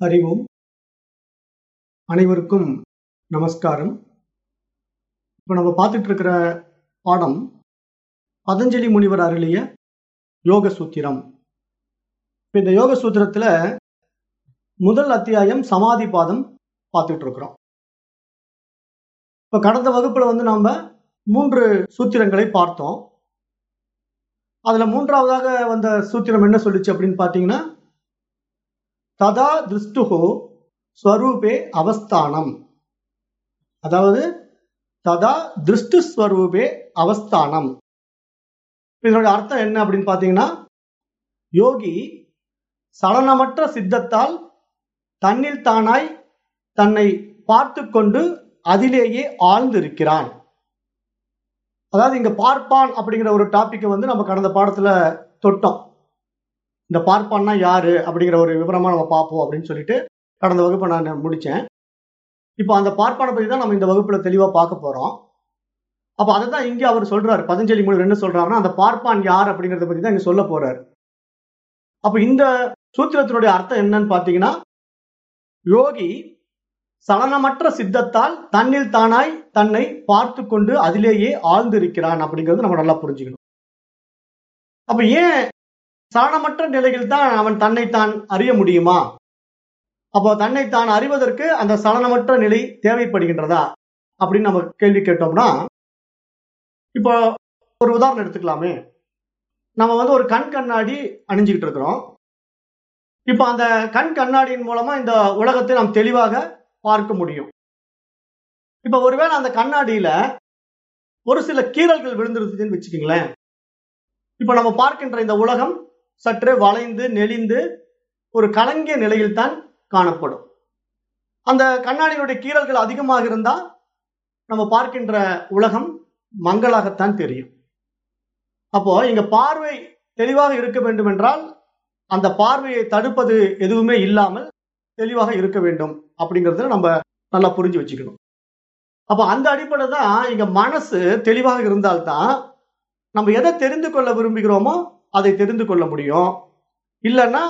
அறிவோம் அனைவருக்கும் நமஸ்காரம். இப்போ நம்ம பார்த்துட்டு இருக்கிற பாடம் பதஞ்சலி முனிவர் அருளிய யோக சூத்திரம் இப்போ இந்த யோக சூத்திரத்துல முதல் அத்தியாயம் சமாதி பாதம் பார்த்துட்டு இருக்கிறோம் இப்போ கடந்த வகுப்புல வந்து நாம மூன்று சூத்திரங்களை பார்த்தோம். அதுல மூன்றாவதாக வந்த சூத்திரம் என்ன சொல்லுச்சு அப்படின்னு பார்த்தீங்கன்னா ததா திருஷ்டுகோ ஸ்வரூபே அவஸ்தானம். அதாவது ததா திருஷ்டு ஸ்வரூபே அவஸ்தானம். இதனுடைய அர்த்தம் என்ன அப்படின்னு பார்த்தீங்கன்னா யோகி சலனமற்ற சித்தத்தால் தன்னில் தானாய் தன்னை பார்த்து கொண்டு அதிலேயே ஆழ்ந்திருக்கிறான். அதாவது இங்க பார்ப்பான் அப்படிங்கிற ஒரு டாபிக்கை வந்து நம்ம கடந்த பாடத்துல தொட்டோம். இந்த பார்ப்பான்னா யாரு அப்படிங்கிற ஒரு விவரமா நம்ம பார்ப்போம் அப்படின்னு சொல்லிட்டு கடந்த வகுப்பை நான் முடிச்சேன். இப்போ அந்த பார்ப்பானை பத்தி தான் நம்ம இந்த வகுப்புல தெளிவா பார்க்க போறோம். அப்ப அதை தான் இங்கே அவர் சொல்றாரு. பதஞ்சலி மூலம் என்ன சொல்றாருன்னா அந்த பார்ப்பான் யார் அப்படிங்கறத பத்தி தான் இங்க சொல்ல போறாரு. அப்ப இந்த சூத்திரத்தினுடைய அர்த்தம் என்னன்னு பாத்தீங்கன்னா யோகி சலனமற்ற சித்தத்தால் தன்னில் தானாய் தன்னை பார்த்து கொண்டு அதிலேயே ஆழ்ந்திருக்கிறான் அப்படிங்கிறது நம்ம நல்லா புரிஞ்சுக்கணும். அப்ப ஏன் சலனமற்ற நிலையில் தான் அவன் தன்னைத்தான் அறிய முடியுமா? அப்போ தன்னைத்தான் அறிவதற்கு அந்த சலனமற்ற நிலை தேவைப்படுகின்றதா? அப்படின்னு நம்ம கேள்வி கேட்டோம்னா இப்போ ஒரு உதாரணம் எடுத்துக்கலாமே. நம்ம வந்து ஒரு கண் கண்ணாடி அணிஞ்சுக்கிட்டு இருக்கிறோம். இப்போ அந்த கண் கண்ணாடியின் மூலமா இந்த உலகத்தை நாம் தெளிவாக பார்க்க முடியும். இப்போ ஒருவேளை அந்த கண்ணாடியில ஒரு சில கீறல்கள் விழுந்துருச்சுன்னு வச்சுக்கீங்களேன். இப்போ நம்ம பார்க்கின்ற இந்த உலகம் சற்றே வளைந்து நெளிந்து ஒரு கலங்கிய நிலையில் தான் காணப்படும். அந்த கண்ணாடியினுடைய கீறல்கள் அதிகமாக இருந்தால் நம்ம பார்க்கின்ற உலகம் மங்களாகத்தான் தெரியும். அப்போ இங்க பார்வை தெளிவாக இருக்க வேண்டும் என்றால் அந்த பார்வையை தடுப்பது எதுவுமே இல்லாமல் தெளிவாக இருக்க வேண்டும் அப்படிங்கறத நம்ம நல்லா புரிஞ்சு வச்சுக்கணும். அப்ப அந்த அடிப்படை தான் இங்க மனசு தெளிவாக இருந்தால்தான் நம்ம எதை தெரிந்து கொள்ள விரும்புகிறோமோ அதை தெரிந்து கொள்ள முடியும். இல்லைன்னா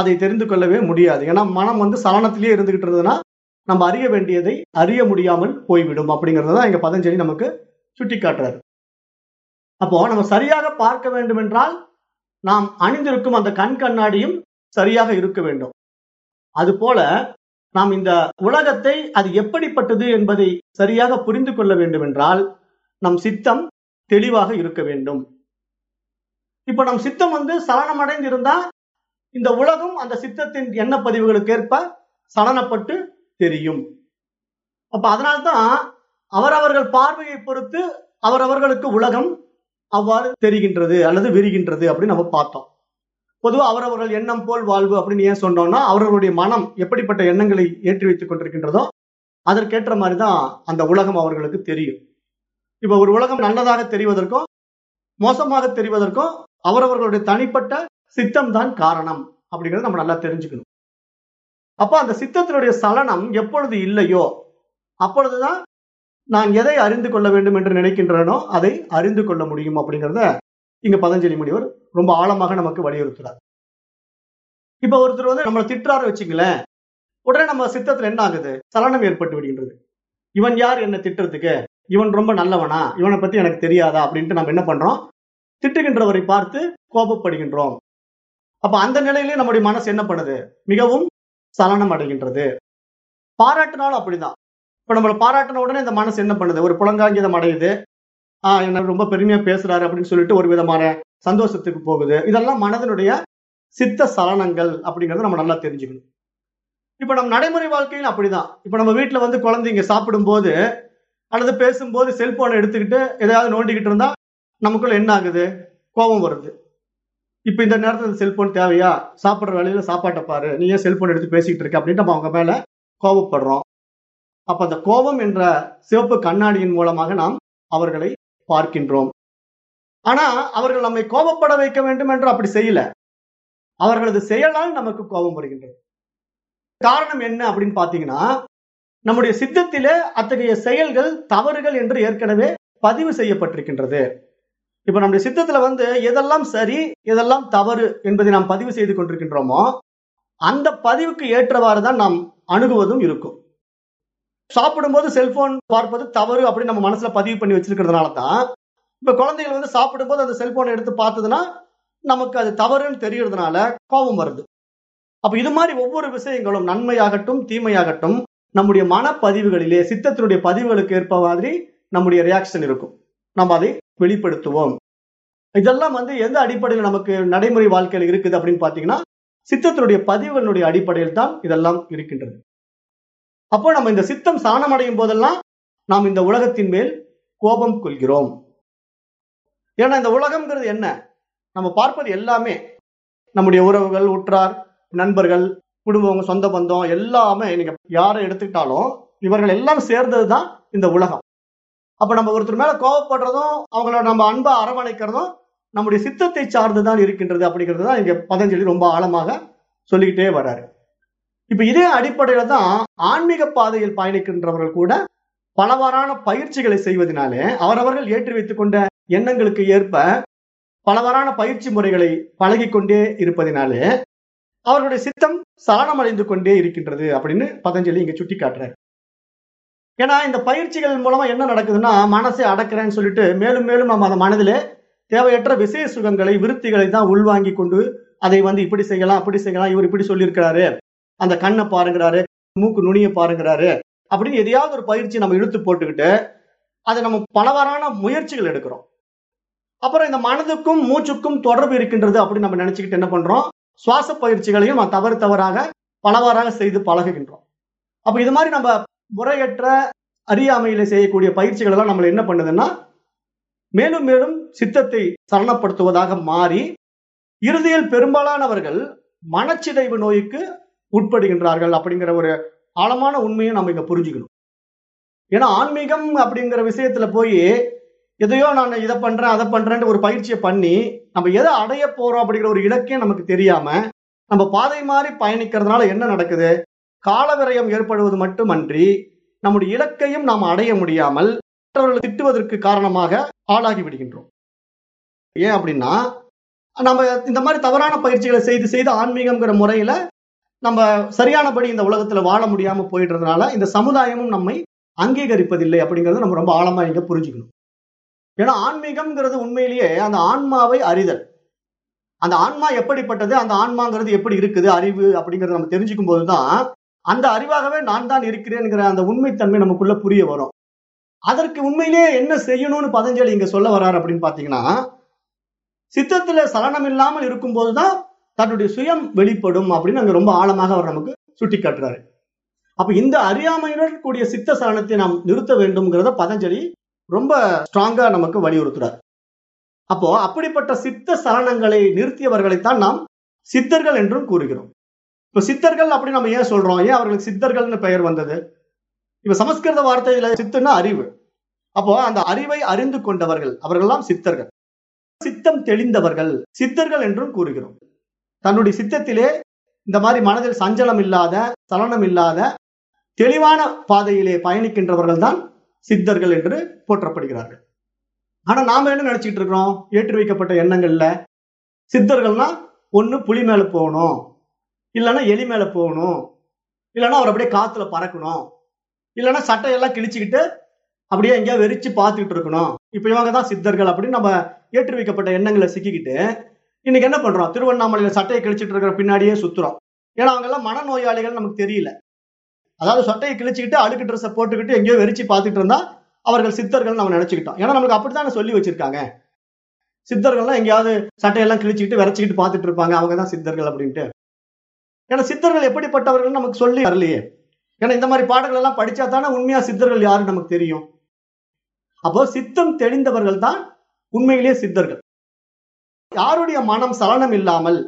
அதை தெரிந்து கொள்ளவே முடியாது. ஏன்னா மனம் வந்து சலனத்திலேயே இருந்துகிட்டு இருந்ததுன்னா நம்ம அறிய வேண்டியதை அறிய முடியாமல் போய்விடும் அப்படிங்கிறது தான் இங்க பதஞ்சலி நமக்கு சுட்டி காட்டுறாரு அப்போ நம்ம சரியாக பார்க்க வேண்டும் என்றால் நாம் அணிந்திருக்கும் அந்த கண் கண்ணாடியும் சரியாக இருக்க வேண்டும். அதுபோல நாம் இந்த உலகத்தை அது எப்படிப்பட்டது என்பதை சரியாக புரிந்து கொள்ள வேண்டும் என்றால் நம் சித்தம் தெளிவாக இருக்க வேண்டும். இப்ப நம் சித்தம் வந்து சலனமடைந்து இருந்தா இந்த உலகம் அந்த சித்தத்தின் எண்ண பதிவுகளுக்கு ஏற்ப சலனப்பட்டு தெரியும். அப்ப அதனால்தான் அவரவர்கள் பார்வையை பொறுத்து அவரவர்களுக்கு உலகம் அவ்வாறு தெரிகின்றது அல்லது விரிகின்றது அப்படின்னு நம்ம பார்த்தோம். பொதுவா அவரவர்கள் எண்ணம் போல் வாழ்வு அப்படின்னு ஏன் சொன்னோம்னா அவர்களுடைய மனம் எப்படிப்பட்ட எண்ணங்களை ஏற்றி வைத்துக் கொண்டிருக்கின்றதோ அதற்கேற்ற மாதிரி தான் அந்த உலகம் அவர்களுக்கு தெரியும். இப்ப ஒரு உலகம் நல்லதாக தெரிவதற்கும் மோசமாக தெரிவதற்கும் அவரவர்களுடைய தனிப்பட்ட சித்தம் தான் காரணம் அப்படிங்கறத நம்ம நல்லா தெரிஞ்சுக்கணும். அப்ப அந்த சித்தத்தினுடைய சலனம் எப்பொழுது இல்லையோ அப்பொழுதுதான் நான் எதை அறிந்து கொள்ள வேண்டும் என்று நினைக்கின்றனோ அதை அறிந்து கொள்ள முடியும் அப்படிங்கிறத இங்க பதஞ்சலி முனிவர் ரொம்ப ஆழமாக நமக்கு வலியுறுத்துறார். இப்ப ஒருத்தர் வந்து நம்மளை திட்டுறாரு வச்சுங்களேன் உடனே நம்ம சித்தத்துல என்ன ஆகுது? சலனம் ஏற்பட்டு விடுகின்றது. இவன் யார் என்ன திட்டுறதுக்கு? இவன் ரொம்ப நல்லவனா? இவனை பத்தி எனக்கு தெரியாதா? அப்படின்ட்டு நம்ம என்ன பண்றோம்? திட்டுகின்றவரை பார்த்து கோபப்படுகின்றோம். அப்ப அந்த நிலையிலே நம்முடைய மனசு என்ன பண்ணுது? மிகவும் சலனம் அடைகின்றது பாராட்டினாலும் அப்படிதான். இப்ப நம்மளை பாராட்டின உடனே இந்த மனசு என்ன பண்ணுது? ஒரு புலங்காங்கிதம் அடையுது. ஆஹ் என்ன ரொம்ப பெருமையா பேசுறாரு அப்படின்னு சொல்லிட்டு ஒரு விதமான சந்தோஷத்துக்கு போகுது. இதெல்லாம் மனதனுடைய சித்த சலனங்கள் அப்படிங்கறத நம்ம நல்லா தெரிஞ்சுக்கணும். இப்ப நம்ம நடைமுறை வாழ்க்கையில அப்படிதான். இப்ப நம்ம வீட்டுல வந்து குழந்தைங்க சாப்பிடும் போது அல்லது பேசும்போது செல்போனை எடுத்துக்கிட்டு எதையாவது நோண்டிக்கிட்டு இருந்தா நமக்குள்ள என்ன ஆகுது? கோபம் வருது. இப்ப இந்த நேரத்துல செல்போன் தேவையா? சாப்பிடுற வேலையில சாப்பாட்டை பாரு. நீ ஏன் செல்போன் எடுத்து பேசிக்கிட்டு இருக்க? அப்படின்ட்டு நம்ம அவங்க மேல கோபப்படுறோம். அப்ப அந்த கோபம் என்ற சிவப்பு கண்ணாடியின் மூலமாக நாம் அவர்களை பார்க்கின்றோம். ஆனா அவர்கள் நம்மை கோபப்பட வைக்க வேண்டும் என்று அப்படி செய்யல. அவர்களது செயலால் நமக்கு கோபம் வருகின்றது. காரணம் என்ன அப்படின்னு பாத்தீங்கன்னா நம்முடைய சித்தத்திலே அத்தகைய செயல்கள் தவறுகள் என்று ஏற்கனவே பதிவு செய்யப்பட்டிருக்கின்றது. இப்ப நம்முடைய சித்தத்துல வந்து எதெல்லாம் சரி எதெல்லாம் தவறு என்பதை நாம் பதிவு செய்து கொண்டிருக்கின்றோமோ அந்த பதிவுக்கு ஏற்றவாறு தான் நாம் அணுகுவதும் இருக்கும். சாப்பிடும்போது செல்போன் பார்ப்பது தவறு அப்படின்னு நம்ம மனசுல பதிவு பண்ணி வச்சிருக்கிறதுனால தான் இப்ப குழந்தைகள் வந்து சாப்பிடும்போது அந்த செல்போனை எடுத்து பார்த்ததுன்னா நமக்கு அது தவறுன்னு தெரியறதுனால கோபம் வருது. அப்ப இது மாதிரி ஒவ்வொரு விஷயங்களும் நன்மையாகட்டும் தீமையாகட்டும் நம்முடைய மனப்பதிவுகளிலே சித்தத்தினுடைய பதிவுகளுக்கு ஏற்ப மாதிரி நம்முடைய ரியாக்ஷன் இருக்கும். நம்ம அதை வெளிப்படுத்துவோம். இதெல்லாம் வந்து எந்த அடிப்படையில் நமக்கு நடைமுறை வாழ்க்கையில் இருக்குது அப்படின்னு பாத்தீங்கன்னா சித்தத்தினுடைய பதிவுகளுடைய அடிப்படையில் தான் இதெல்லாம் இருக்கின்றது. அப்போ நம்ம இந்த சித்தம் சாணமடையும் போதெல்லாம் நாம் இந்த உலகத்தின் மேல் கோபம் கொள்கிறோம். ஏன்னா இந்த உலகம்ங்கிறது என்ன? நம்ம பார்ப்பது எல்லாமே. நம்முடைய உறவுகள் உற்றார் நண்பர்கள் குடும்பம் சொந்த பந்தம் எல்லாமே நீங்க யாரை எடுத்துக்கிட்டாலும் இவர்கள் எல்லாம் சேர்ந்தது தான் இந்த உலகம். அப்ப நம்ம ஒருத்தர் மேல கோவப்படுறதும் அவங்கள நம்ம அன்பை அரவணைக்கிறதும் நம்முடைய சித்தத்தை சார்ந்துதான் இருக்கின்றது அப்படிங்கிறது தான் இங்க பதஞ்சலி ரொம்ப ஆழமாக சொல்லிக்கிட்டே வர்றாரு. இப்ப இதே அடிப்படையில தான் ஆன்மீக பாதையில் பயணிக்கின்றவர்கள் கூட பலவாறான பயிற்சிகளை செய்வதனாலே அவரவர்கள் ஏற்றி வைத்துக் கொண்ட எண்ணங்களுக்கு ஏற்ப பலவாறான பயிற்சி முறைகளை பழகிக்கொண்டே இருப்பதினாலே அவர்களுடைய சித்தம் சலனமடைந்து கொண்டே இருக்கின்றது அப்படின்னு பதஞ்சலி இங்க சுட்டி காட்டுறாரு. ஏன்னா இந்த பயிற்சிகள் மூலமா என்ன நடக்குதுன்னா மனசை அடக்கிறேன்னு சொல்லிட்டு மேலும் மேலும் நம்ம அந்த மனதிலே தேவையற்ற விசேஷ சுகங்களை விருத்திகளை தான் உள்வாங்கி கொண்டு அதை வந்து இப்படி செய்யலாம் அப்படி செய்யலாம் இவர் இப்படி சொல்லியிருக்கிறாரு. அந்த கண்ணை பாருங்கிறாரு மூக்கு நுனியை பாருங்கிறாரு அப்படின்னு எதையாவது ஒரு பயிற்சி நம்ம இழுத்து போட்டுக்கிட்டு அதை நம்ம பலவாறான முயற்சிகள் எடுக்கிறோம். அப்புறம் இந்த மனதுக்கும் மூச்சுக்கும் தொடர்பு இருக்கின்றது அப்படின்னு நம்ம நினைச்சுக்கிட்டு என்ன பண்றோம்? சுவாச பயிற்சிகளையும் நம்ம தவறு தவறாக பலவாறாக செய்து பழகுகின்றோம். அப்ப இது மாதிரி நம்ம முறையற்ற அறியாமையில செய்யக்கூடிய பயிற்சிகள் எல்லாம் நம்மள என்ன பண்ணுதுன்னா மேலும் மேலும் சித்தத்தை சரணப்படுத்துவதாக மாறி இறுதியில் பெரும்பாலானவர்கள் மனச்சிதைவு நோய்க்கு உட்படுகின்றார்கள் அப்படிங்கிற ஒரு ஆழமான உண்மையை நம்ம இங்க புரிஞ்சுக்கணும். ஏன்னா ஆன்மீகம் அப்படிங்கிற விஷயத்துல போய் எதையோ நான் இதை பண்றேன் அதை பண்றேன்ட்டு ஒரு பயிற்சியை பண்ணி நம்ம எதை அடைய போறோம் அப்படிங்கிற ஒரு இலக்கே நமக்கு தெரியாம நம்ம பாதை மாறி பயணிக்கிறதுனால என்ன நடக்குது? கால விரயம் ஏற்படுவது மட்டுமன்றி நம்முடைய இலக்கையும் நாம் அடைய முடியாமல் மற்றவர்களை திட்டுவதற்கு காரணமாக ஆளாகி விடுகின்றோம். ஏன் அப்படின்னா நம்ம இந்த மாதிரி தவறான பயிற்சிகளை செய்து செய்து ஆன்மீகம்ங்கிற முறையில நம்ம சரியானபடி இந்த உலகத்துல வாழ முடியாம போயிடுறதுனால இந்த சமுதாயமும் நம்மை அங்கீகரிப்பதில்லை அப்படிங்கறத நம்ம ரொம்ப ஆழமா இங்க புரிஞ்சுக்கணும். ஏன்னா ஆன்மீகம்ங்கிறது உண்மையிலேயே அந்த ஆன்மாவை அறிதல். அந்த ஆன்மா எப்படிப்பட்டது அந்த ஆன்மாங்கிறது எப்படி இருக்குது அறிவு அப்படிங்கறத நம்ம தெரிஞ்சுக்கும் போதுதான் அந்த அறிவாகவே நான் தான் இருக்கிறேங்கிற அந்த உண்மைத்தன்மை நமக்குள்ள புரிய வரும். அதற்கு உண்மையிலேயே என்ன செய்யணும்னு பதஞ்சலி இங்க சொல்ல வர்றாரு அப்படின்னு பாத்தீங்கன்னா சித்தத்துல சலனம் இல்லாமல் இருக்கும்போதுதான் தன்னுடைய சுயம் வெளிப்படும் அப்படின்னு அங்க ரொம்ப ஆழமாக அவர் நமக்கு சுட்டி காட்டுறாரு அப்ப இந்த அறியாமையுடன் கூடிய சித்த சலனத்தை நாம் நிறுத்த வேண்டும்ங்கிறத பதஞ்சலி ரொம்ப ஸ்ட்ராங்கா நமக்கு வலியுறுத்துறார். அப்போ அப்படிப்பட்ட சித்த சலனங்களை நிறுத்தியவர்களைத்தான் நாம் சித்தர்கள் என்றும் கூறுகிறோம். இப்ப சித்தர்கள் அப்படி நம்ம ஏன் சொல்றோம்? ஏன் அவர்களுக்கு சித்தர்கள்னு பெயர் வந்தது? இப்ப சமஸ்கிருத வார்த்தையில சித்துன்னா அறிவு. அப்போ அந்த அறிவை அறிந்து கொண்டவர்கள் அவர்கள்லாம் சித்தர்கள். சித்தம் தெளிந்தவர்கள் சித்தர்கள் என்றும் கூறுகிறோம். தன்னுடைய சித்தத்திலே இந்த மாதிரி மனதில் சஞ்சலம் இல்லாத சலனம் இல்லாத தெளிவான பாதையிலே பயணிக்கின்றவர்கள் தான் சித்தர்கள் என்று போற்றப்படுகிறார்கள். ஆனா நாம என்ன நினைச்சிட்டு இருக்கிறோம்? ஏற்றி வைக்கப்பட்ட எண்ணங்கள்ல சித்தர்கள்னா ஒண்ணு புலி மேல போகணும். இல்லைன்னா எலி மேல போகணும். இல்லைன்னா அவர் அப்படியே காத்துல பறக்கணும். இல்லைன்னா சட்டையெல்லாம் கிழிச்சுக்கிட்டு அப்படியே எங்கேயா வெறிச்சு பார்த்துக்கிட்டு இருக்கணும். இப்ப இவங்க தான் சித்தர்கள் அப்படின்னு நம்ம ஏற்றி வைக்கப்பட்ட எண்ணங்களை சிக்கிக்கிட்டு இன்னைக்கு என்ன பண்றோம்? திருவண்ணாமலையில சட்டையை கிழிச்சிட்டு இருக்கிற பின்னாடியே சுத்துறோம். ஏன்னா அவங்க எல்லாம் மனநோயாளிகள் நமக்கு தெரியல. அதாவது சட்டையை கிழிச்சுக்கிட்டு அழுக்கு ட்ரெஸ்ஸை போட்டுக்கிட்டு எங்கேயோ வெறிச்சு பார்த்துட்டு இருந்தா அவர்கள் சித்தர்கள் நம்ம நினைச்சுக்கிட்டோம். ஏன்னா நமக்கு அப்படித்தானே சொல்லி வச்சிருக்காங்க. சித்தர்கள்லாம் எங்கேயாவது சட்டையெல்லாம் கிழிச்சுக்கிட்டு விரைச்சிக்கிட்டு பார்த்துட்டு இருப்பாங்க. அவங்க தான் சித்தர்கள் அப்படின்ட்டு. ஏன்னா சித்தர்கள் எப்படிப்பட்டவர்கள் நமக்கு சொல்லி வரலையே. ஏன்னா இந்த மாதிரி பாடல்கள் எல்லாம் படிச்சா தானே உண்மையா சித்தர்கள் யாருன்னு நமக்கு தெரியும். அப்போ சித்தம் தெளிந்தவர்கள் தான் உண்மையிலேயே சித்தர்கள். யாருடைய மனம் சலனம் இல்லாமல்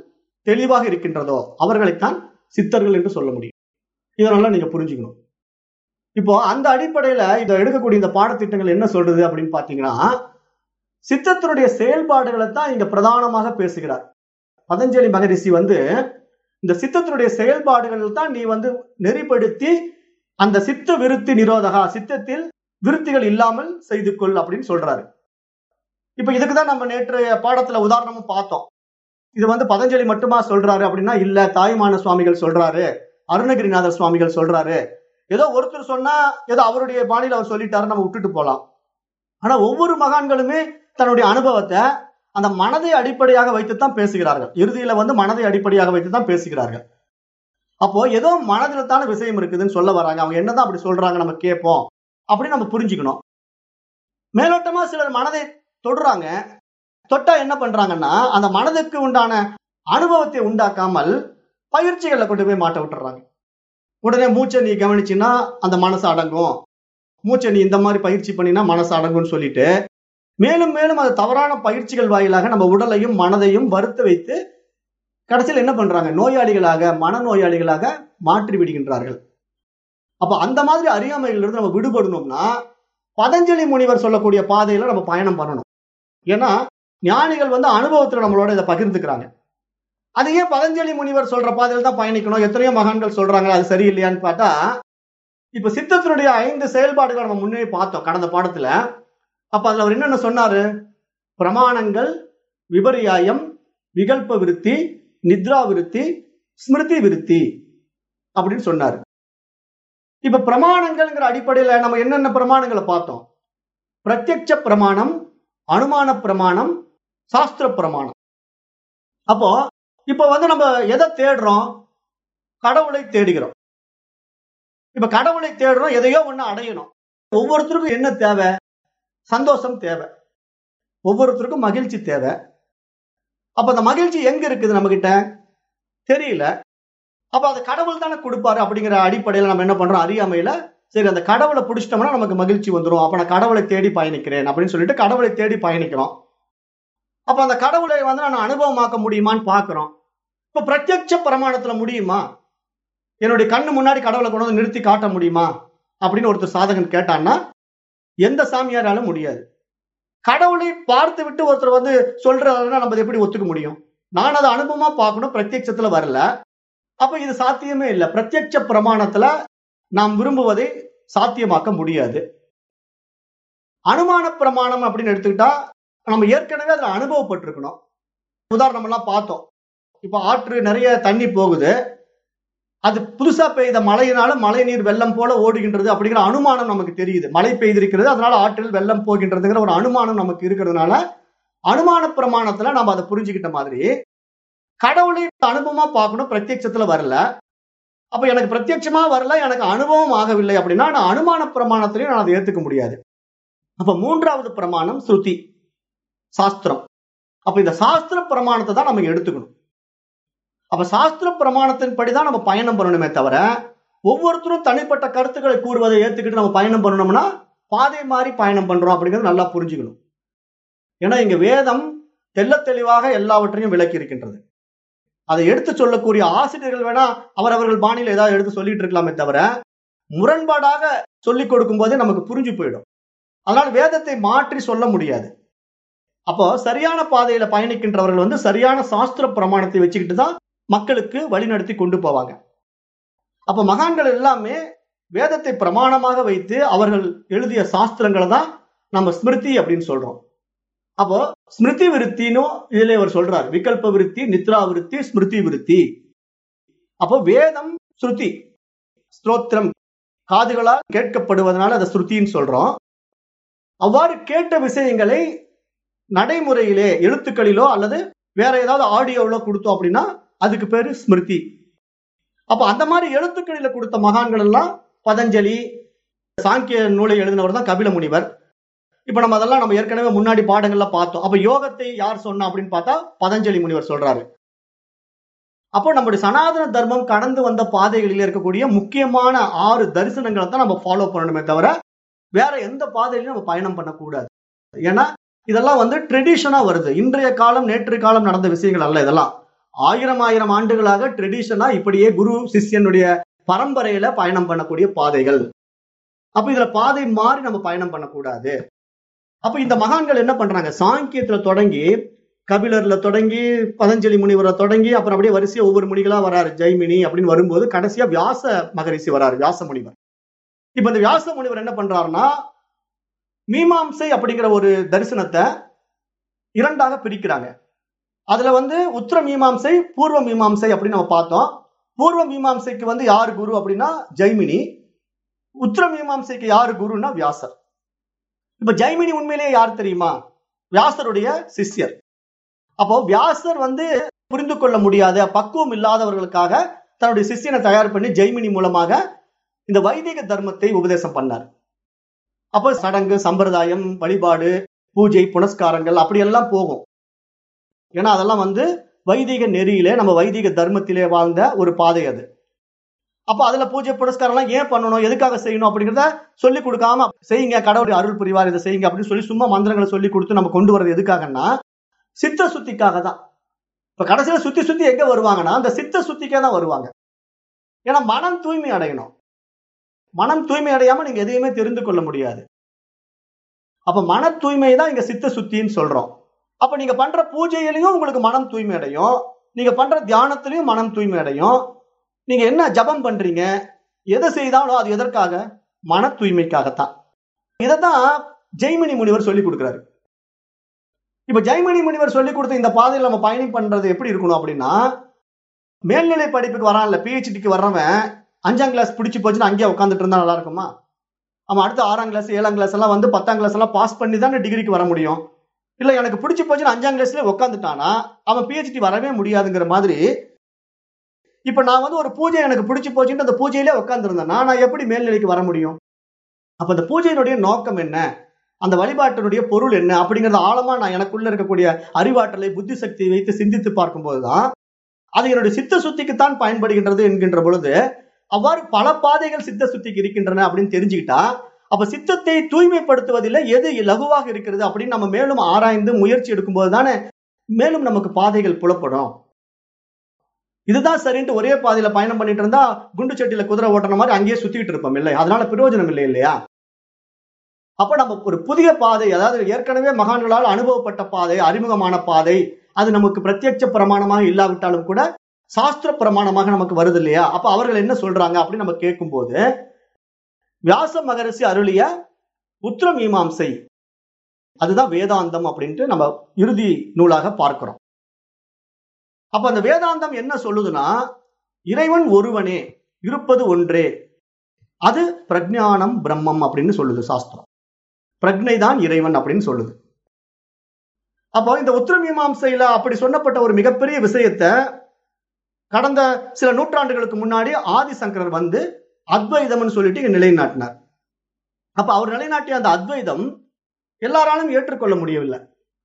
தெளிவாக இருக்கின்றதோ அவர்களைத்தான் சித்தர்கள் என்று சொல்ல முடியும். இதனால நீங்க புரிஞ்சுக்கணும். இப்போ அந்த அடிப்படையில இதை எடுக்கக்கூடிய இந்த பாடத்திட்டங்கள் என்ன சொல்றது அப்படின்னு பாத்தீங்கன்னா சித்தத்தினுடைய செயல்பாடுகளை தான் இங்க பிரதானமாக பேசுகிறார். பதஞ்சலி மகரிஷி வந்து இந்த சித்தத்தினுடைய செயல்பாடுகள் தான் நீ வந்து நெறிப்படுத்தி அந்த சித்த விருத்தி நிரோதகா சித்தத்தில் விருத்திகள் இல்லாமல் செய்து கொள் அப்படின்னு சொல்றாரு. இப்ப இதுக்குதான் நம்ம நேற்று பாடத்துல உதாரணமும் பார்த்தோம். இது வந்து பதஞ்சலி மட்டுமா சொல்றாரு அப்படின்னா இல்ல தாய்மான சுவாமிகள் சொல்றாரு. அருணகிரிநாதர் சுவாமிகள் சொல்றாரு. ஏதோ ஒருத்தர் சொன்னா ஏதோ அவருடைய பாணியில் அவர் சொல்லிட்டாரு நம்ம விட்டுட்டு போலாம். ஆனா ஒவ்வொரு மகான்களுமே தன்னுடைய அனுபவத்தை அந்த மனதை அடிப்படையாக வைத்துத்தான் பேசுகிறார்கள். இறுதியில வந்து மனதை அடிப்படையாக வைத்துதான் பேசுகிறார்கள். அப்போ ஏதோ மனதில்தான விஷயம் இருக்குதுன்னு சொல்ல வராங்க. அவங்க என்னதான் அப்படி சொல்றாங்க நம்ம கேட்போம். அப்படின்னு நம்ம புரிஞ்சுக்கணும். மேலோட்டமா சிலர் மனதை தொடுறாங்க. தொட்டா என்ன பண்றாங்கன்னா அந்த மனதுக்கு உண்டான அனுபவத்தை உண்டாக்காமல் பயிற்சிகளை கொண்டு போய் மாட்ட விட்டுறாங்க. உடனே மூச்சை நீ கவனிச்சின்னா அந்த மனசு அடங்கும். மூச்சை நீ இந்த மாதிரி பயிற்சி பண்ணினா மனசு அடங்கும்னு சொல்லிட்டு மேலும் மேலும் அது தவறான பயிற்சிகள் வாயிலாக நம்ம உடலையும் மனதையும் வருத்த வைத்து கடைசியில் என்ன பண்றாங்க? நோயாளிகளாக மனநோயாளிகளாக மாற்றி விடுகின்றார்கள். அப்ப அந்த மாதிரி அறியாமைகளிலிருந்து நம்ம விடுபடணும்னா பதஞ்சலி முனிவர் சொல்லக்கூடிய பாதையில நம்ம பயணம் பண்ணணும். ஏன்னா ஞானிகள் வந்து அனுபவத்துல நம்மளோட இதை பகிர்ந்துக்கிறாங்க. அது ஏன் பதஞ்சலி முனிவர் சொல்ற பாதையில் தான் பயணிக்கணும். எத்தனையோ மகான்கள் சொல்றாங்க அது சரியில்லையான்னு பார்த்தா இப்ப சித்தத்தினுடைய ஐந்து செயல்பாடுகளை நம்ம முன்னே பார்த்தோம் கடந்த பாடத்துல. அப்ப அதுல அவர் என்னென்ன சொன்னாரு? பிரமாணங்கள் விபரியாயம் விகல்ப விருத்தி நித்ரா விருத்தி ஸ்மிருதி விருத்தி அப்படின்னு சொன்னாரு. இப்ப பிரமாணங்கள்ங்கிற அடிப்படையில நம்ம என்னென்ன பிரமாணங்களை பார்த்தோம்? பிரத்யட்ச பிரமாணம் அனுமான பிரமாணம் சாஸ்திர பிரமாணம். அப்போ இப்ப வந்து நம்ம எதை தேடுறோம்? கடவுளை தேடுகிறோம். இப்ப கடவுளை தேடுறோம் எதையோ ஒண்ணு அடையணும். ஒவ்வொருத்தருக்கும் என்ன தேவை? சந்தோஷம் தேவை. ஒவ்வொருத்தருக்கும் மகிழ்ச்சி தேவை. அப்ப அந்த மகிழ்ச்சி எங்க இருக்குது நம்ம கிட்ட தெரியல. அப்ப அது கடவுள் தானே கொடுப்பாரு அப்படிங்கிற அடிப்படையில நம்ம என்ன பண்றோம்? அறியாமையில சரி அந்த கடவுளை பிடிச்சிட்டோம்னா நமக்கு மகிழ்ச்சி வந்துடும் அப்ப நான் கடவுளை தேடி பயணிக்கிறேன் அப்படின்னு சொல்லிட்டு கடவுளை தேடி பயணிக்கிறோம். அப்ப அந்த கடவுளை வந்து நான் அனுபவமாக்க முடியுமான்னு பாக்குறோம் இப்ப பிரத்யட்ச பிரமாணத்துல முடியுமா? என்னுடைய கண்ணு முன்னாடி கடவுளை கொண்டு வந்து நிறுத்தி காட்ட முடியுமா? அப்படின்னு ஒருத்தர் சாதகன் கேட்டான்னா எந்த சாமியாராலும் முடியாது. கடவுளை பார்த்து விட்டு ஒருத்தர் வந்து சொல்றாருன்னா நம்ம அதை எப்படி ஒத்துக்க முடியும்? நான் அதை அனுபவமா பார்க்கணும் பிரத்யட்சத்துல வரல. அப்ப இது சாத்தியமே இல்லை. பிரத்யட்ச பிரமாணத்துல நாம் விரும்புவதை சாத்தியமாக்க முடியாது. அனுமான பிரமாணம் அப்படின்னு எடுத்துக்கிட்டா நம்ம ஏற்கனவே அதில் அனுபவப்பட்டிருக்கணும். உதாரணம் எல்லாம் பார்த்தோம். இப்போ ஆற்று நிறைய தண்ணி போகுது. அது புதுசா பெய்த மழையினால மழை நீர் வெள்ளம் போல ஓடுகின்றது அப்படிங்கிற அனுமானம் நமக்கு தெரியுது. மழை பெய்திருக்கிறது அதனால ஆற்றில் வெள்ளம் போகின்றதுங்கிற ஒரு அனுமானம் நமக்கு இருக்கிறதுனால அனுமான பிரமாணத்துல நம்ம அதை புரிஞ்சுக்கிட்ட மாதிரி கடவுளை அனுபவமா பார்க்கணும் பிரத்யட்சத்துல வரல. அப்ப எனக்கு பிரத்யட்சமா வரல எனக்கு அனுபவம் ஆகவில்லை அப்படின்னா நான் அனுமான பிரமாணத்திலையும் நான் அதை ஏத்துக்க முடியாது. அப்ப மூன்றாவது பிரமாணம் ஸ்ருதி. சாஸ்திரம். அப்ப இந்த சாஸ்திர பிரமாணத்தை தான் நம்ம எடுத்துக்கணும். அப்ப சாஸ்திர பிரமாணத்தின் படிதான் நம்ம பயணம் பண்ணணுமே தவிர ஒவ்வொருத்தரும் தனிப்பட்ட கருத்துக்களை கூறுவதை ஏத்துக்கிட்டு நம்ம பயணம் பண்ணணும்னா பாதை மாறி பயணம் பண்றோம் அப்படிங்கிறது நல்லா புரிஞ்சுக்கணும். ஏன்னா இங்க வேதம் தெல்ல தெளிவாக எல்லாவற்றையும் விளக்கி இருக்கின்றது. அதை எடுத்து சொல்லக்கூடிய ஆசிரியர்கள் வேணா அவரவர்கள் பாணியில் ஏதாவது எடுத்து சொல்லிட்டு இருக்கலாமே தவிர முரண்பாடாக சொல்லிக் கொடுக்கும் போதே நமக்கு புரிஞ்சு போயிடும். அதனால வேதத்தை மாற்றி சொல்ல முடியாது. அப்போ சரியான பாதையில பயணிக்கின்றவர்கள் வந்து சரியான சாஸ்திர பிரமாணத்தை வச்சுக்கிட்டு தான் மக்களுக்கு வழிநடத்தி கொண்டு போவாங்க. அப்ப மகான்கள் எல்லாமே வேதத்தை பிரமாணமாக வைத்து அவர்கள் எழுதிய சாஸ்திரங்களை தான் நம்ம ஸ்மிருதி அப்படின்னு சொல்றோம். அப்போ ஸ்மிருதி விருத்தினும் இதுல இவர் சொல்றார் விகல்ப விருத்தி நித்ரா விருத்தி ஸ்மிருதி விருத்தி. அப்போ வேதம் ஸ்ருதி ஸ்தோத்திரம் காதுகளால் கேட்கப்படுவதனால அதை ஸ்ருதின்னு சொல்றோம். அவ்வாறு கேட்ட விஷயங்களை நடைமுறையிலே எழுத்துக்களிலோ அல்லது வேற ஏதாவது ஆடியோவிலோ கொடுத்தோம் அப்படின்னா அதுக்கு பேரு ஸ்மிருதி. அப்ப அந்த மாதிரி எழுத்துக்களில கொடுத்த மகான்கள் எல்லாம் பதஞ்சலி சாங்கிய நூலை எழுதினவர் தான் கபில முனிவர். இப்ப நம்ம அதெல்லாம் நம்ம ஏற்கனவே முன்னாடி பாடங்கள்ல பார்த்தோம். அப்ப யோகத்தை யார் சொன்னா அப்படின்னு பார்த்தா பதஞ்சலி முனிவர் சொல்றாரு. அப்போ நம்முடைய சனாதன தர்மம் கடந்து வந்த பாதைகளில் இருக்கக்கூடிய முக்கியமான ஆறு தரிசனங்களை தான் நம்ம ஃபாலோ பண்ணணுமே தவிர வேற எந்த பாதையிலையும் நம்ம பயணம் பண்ணக்கூடாது. ஏன்னா இதெல்லாம் வந்து ட்ரெடிஷனா வருது. இன்றைய காலம் நேற்று காலம் நடந்த விஷயங்கள் அல்ல இதெல்லாம். ஆயிரம் ஆயிரம் ஆண்டுகளாக ட்ரெடிஷனா இப்படியே குரு சிஷ்யனுடைய பரம்பரையில பயணம் பண்ணக்கூடிய பாதைகள். அப்ப இதுல பாதை மாறி நம்ம பயணம் பண்ணக்கூடாது. அப்ப இந்த மகான்கள் என்ன பண்றாங்க? சாங்கியத்துல தொடங்கி கபிலர்ல தொடங்கி பதஞ்சலி முனிவரை தொடங்கி அப்புறம் அப்படியே வரிசையா ஒவ்வொரு முனிகளா வராரு. ஜெய்மினி அப்படின்னு வரும்போது கடைசியா வியாச மகரிஷி வராரு வியாச முனிவர். இப்ப இந்த வியாச முனிவர் என்ன பண்றாருன்னா மீமாம்சை அப்படிங்கிற ஒரு தரிசனத்தை இரண்டாக பிரிக்கிறாங்க. அதுல வந்து உத்தர மீமாம்சை பூர்வ மீமாம்சை அப்படின்னு நம்ம பார்த்தோம். பூர்வ மீமாம்சைக்கு வந்து யார் குரு அப்படின்னா ஜெய்மினி. உத்தர மீமாம்சைக்கு யார் குருன்னா வியாசர். இப்ப ஜெய்மினி உண்மையிலேயே யார் தெரியுமா? வியாசருடைய சிஷ்யர். அப்போ வியாசர் வந்து புரிந்து கொள்ள முடியாத பக்குவம் இல்லாதவர்களுக்காக தன்னுடைய சிஷ்யனை தயார் பண்ணி ஜெய்மினி மூலமாக இந்த வைதிக தர்மத்தை உபதேசம் பண்ணார். அப்போ சடங்கு சம்பிரதாயம் வழிபாடு பூஜை புனஸ்காரங்கள் அப்படியெல்லாம் போகும். ஏன்னா அதெல்லாம் வந்து வைதிக நெறியிலே நம்ம வைதிக தர்மத்திலே வாழ்ந்த ஒரு பாதை அது. அப்ப அதுல பூஜை புனஸ்காரம் எல்லாம் ஏன் பண்ணணும்? எதுக்காக செய்யணும்? அப்படிங்கிறத சொல்லி கொடுக்காம செய்யுங்க கடவுள் அருள் புரிவார் இதை செய்யுங்க அப்படின்னு சொல்லி சும்மா மந்திரங்களை சொல்லி கொடுத்து நம்ம கொண்டு வர்றது எதுக்காகன்னா சித்த சுத்திக்காக தான். இப்ப கடைசியில சுத்தி சுத்தி எங்க வருவாங்கன்னா அந்த சித்த சுத்திக்கே தான் வருவாங்க. ஏன்னா மனம் தூய்மை அடையணும். மனம் தூய்மை அடையாம நீங்க எதையுமே தெரிந்து கொள்ள முடியாது. அப்ப மன தூய்மை தான் இங்க சித்த சுத்தின்னு சொல்றோம். அப்ப நீங்க பண்ற பூஜையிலையும் உங்களுக்கு மனம் தூய்மை அடையும் நீங்க பண்ற தியானத்திலையும் மனம் தூய்மை அடையும் நீங்க என்ன ஜபம் பண்றீங்க? எதை செய்தாலும் அது எதற்காக? மன தூய்மைக்காகத்தான். இதைத்தான் ஜெய்மணி முனிவர் சொல்லி கொடுக்குறாரு. இப்ப ஜெய்மணி முனிவர் சொல்லி கொடுத்த இந்த பாதையில் நம்ம பயணம் பண்றது எப்படி இருக்கணும் அப்படின்னா மேல்நிலை படிப்புக்கு வரான்ல பிஹெச்டிக்கு வர்றவன் அஞ்சாம் கிளாஸ் பிடிச்சி போச்சுன்னா அங்கேயே உட்காந்துட்டு இருந்தா நல்லா இருக்குமா அவன் அடுத்து ஆறாம் கிளாஸ் ஏழாம் கிளாஸ் எல்லாம் வந்து பத்தாம் கிளாஸ் எல்லாம் பாஸ் பண்ணி தான் டிகிரிக்கு வர முடியும். இல்ல எனக்கு பிடிச்சி போச்சுன்னு அஞ்சாம் கிளாஸ்ல உட்காந்துட்டானா அவன் பிஹெச்டி வரவே முடியாதுங்கிற மாதிரி இப்ப நான் வந்து ஒரு பூஜை எனக்கு பிடிச்சி போச்சுன்னு அந்த பூஜையிலே உட்காந்துருந்தேன்னா நான் எப்படி மேல்நிலைக்கு வர முடியும்? அப்ப அந்த பூஜையினுடைய நோக்கம் என்ன? அந்த வழிபாட்டினுடைய பொருள் என்ன? அப்படிங்கறத ஆழமா நான் எனக்குள்ள இருக்கக்கூடிய அறிவாற்றலை புத்தி சக்தியை வைத்து சிந்தித்து பார்க்கும்போதுதான் அது என்னுடைய சித்த சுத்திக்குத்தான் பயன்படுகின்றது என்கின்ற பொழுது அவ்வாறு பல பாதைகள் சித்த சுத்திக்கு இருக்கின்றன அப்படின்னு தெரிஞ்சுக்கிட்டா அப்ப சித்தத்தை தூய்மைப்படுத்துவதில் எது லகுவாக இருக்கிறது அப்படின்னு நம்ம மேலும் ஆராய்ந்து முயற்சி எடுக்கும்போது தானே மேலும் நமக்கு பாதைகள் புலப்படும். இதுதான் சரின்ட்டு ஒரே பாதையில பயணம் பண்ணிட்டு இருந்தா குண்டு சட்டியில குதிரை ஓட்டுற மாதிரி அங்கேயே சுத்திட்டு இருப்போம் இல்லை அதனால பிரயோஜனம் இல்லை இல்லையா? அப்ப நம்ம ஒரு புதிய பாதை அதாவது ஏற்கனவே மகான்களால் அனுபவப்பட்ட பாதை அறிமுகமான பாதை அது நமக்கு பிரத்யட்ச பிரமாணமாக இல்லாவிட்டாலும் கூட சாஸ்திர பிரமாணமாக நமக்கு வருது இல்லையா அப்ப அவர்கள் என்ன சொல்றாங்க அப்படின்னு நம்ம கேட்கும்போது வியாச மகரிஷி அருளிய உத்திர மீமாம்சை அதுதான் வேதாந்தம் அப்படின்ட்டு நம்ம இறுதி நூலாக பார்க்கிறோம். அப்ப அந்த வேதாந்தம் என்ன சொல்லுதுன்னா இறைவன் ஒருவனே இருப்பது ஒன்றே அது பிரஜானம் பிரம்மம் அப்படின்னு சொல்லுது சாஸ்திரம். பிரக்னை தான் இறைவன் அப்படின்னு சொல்லுது. அப்போ இந்த உத்திர மீமாம்சையில அப்படி சொன்னப்பட்ட ஒரு மிகப்பெரிய விஷயத்த கடந்த சில நூற்றாண்டுகளுக்கு முன்னாடி ஆதிசங்கரர் வந்து அத்வைதம்னு சொல்லிட்டு இங்க நிலைநாட்டினார். அப்ப அவர் நிலைநாட்டிய அந்த அத்வைதம் எல்லாராலும் ஏற்றுக்கொள்ள முடியவில்லை.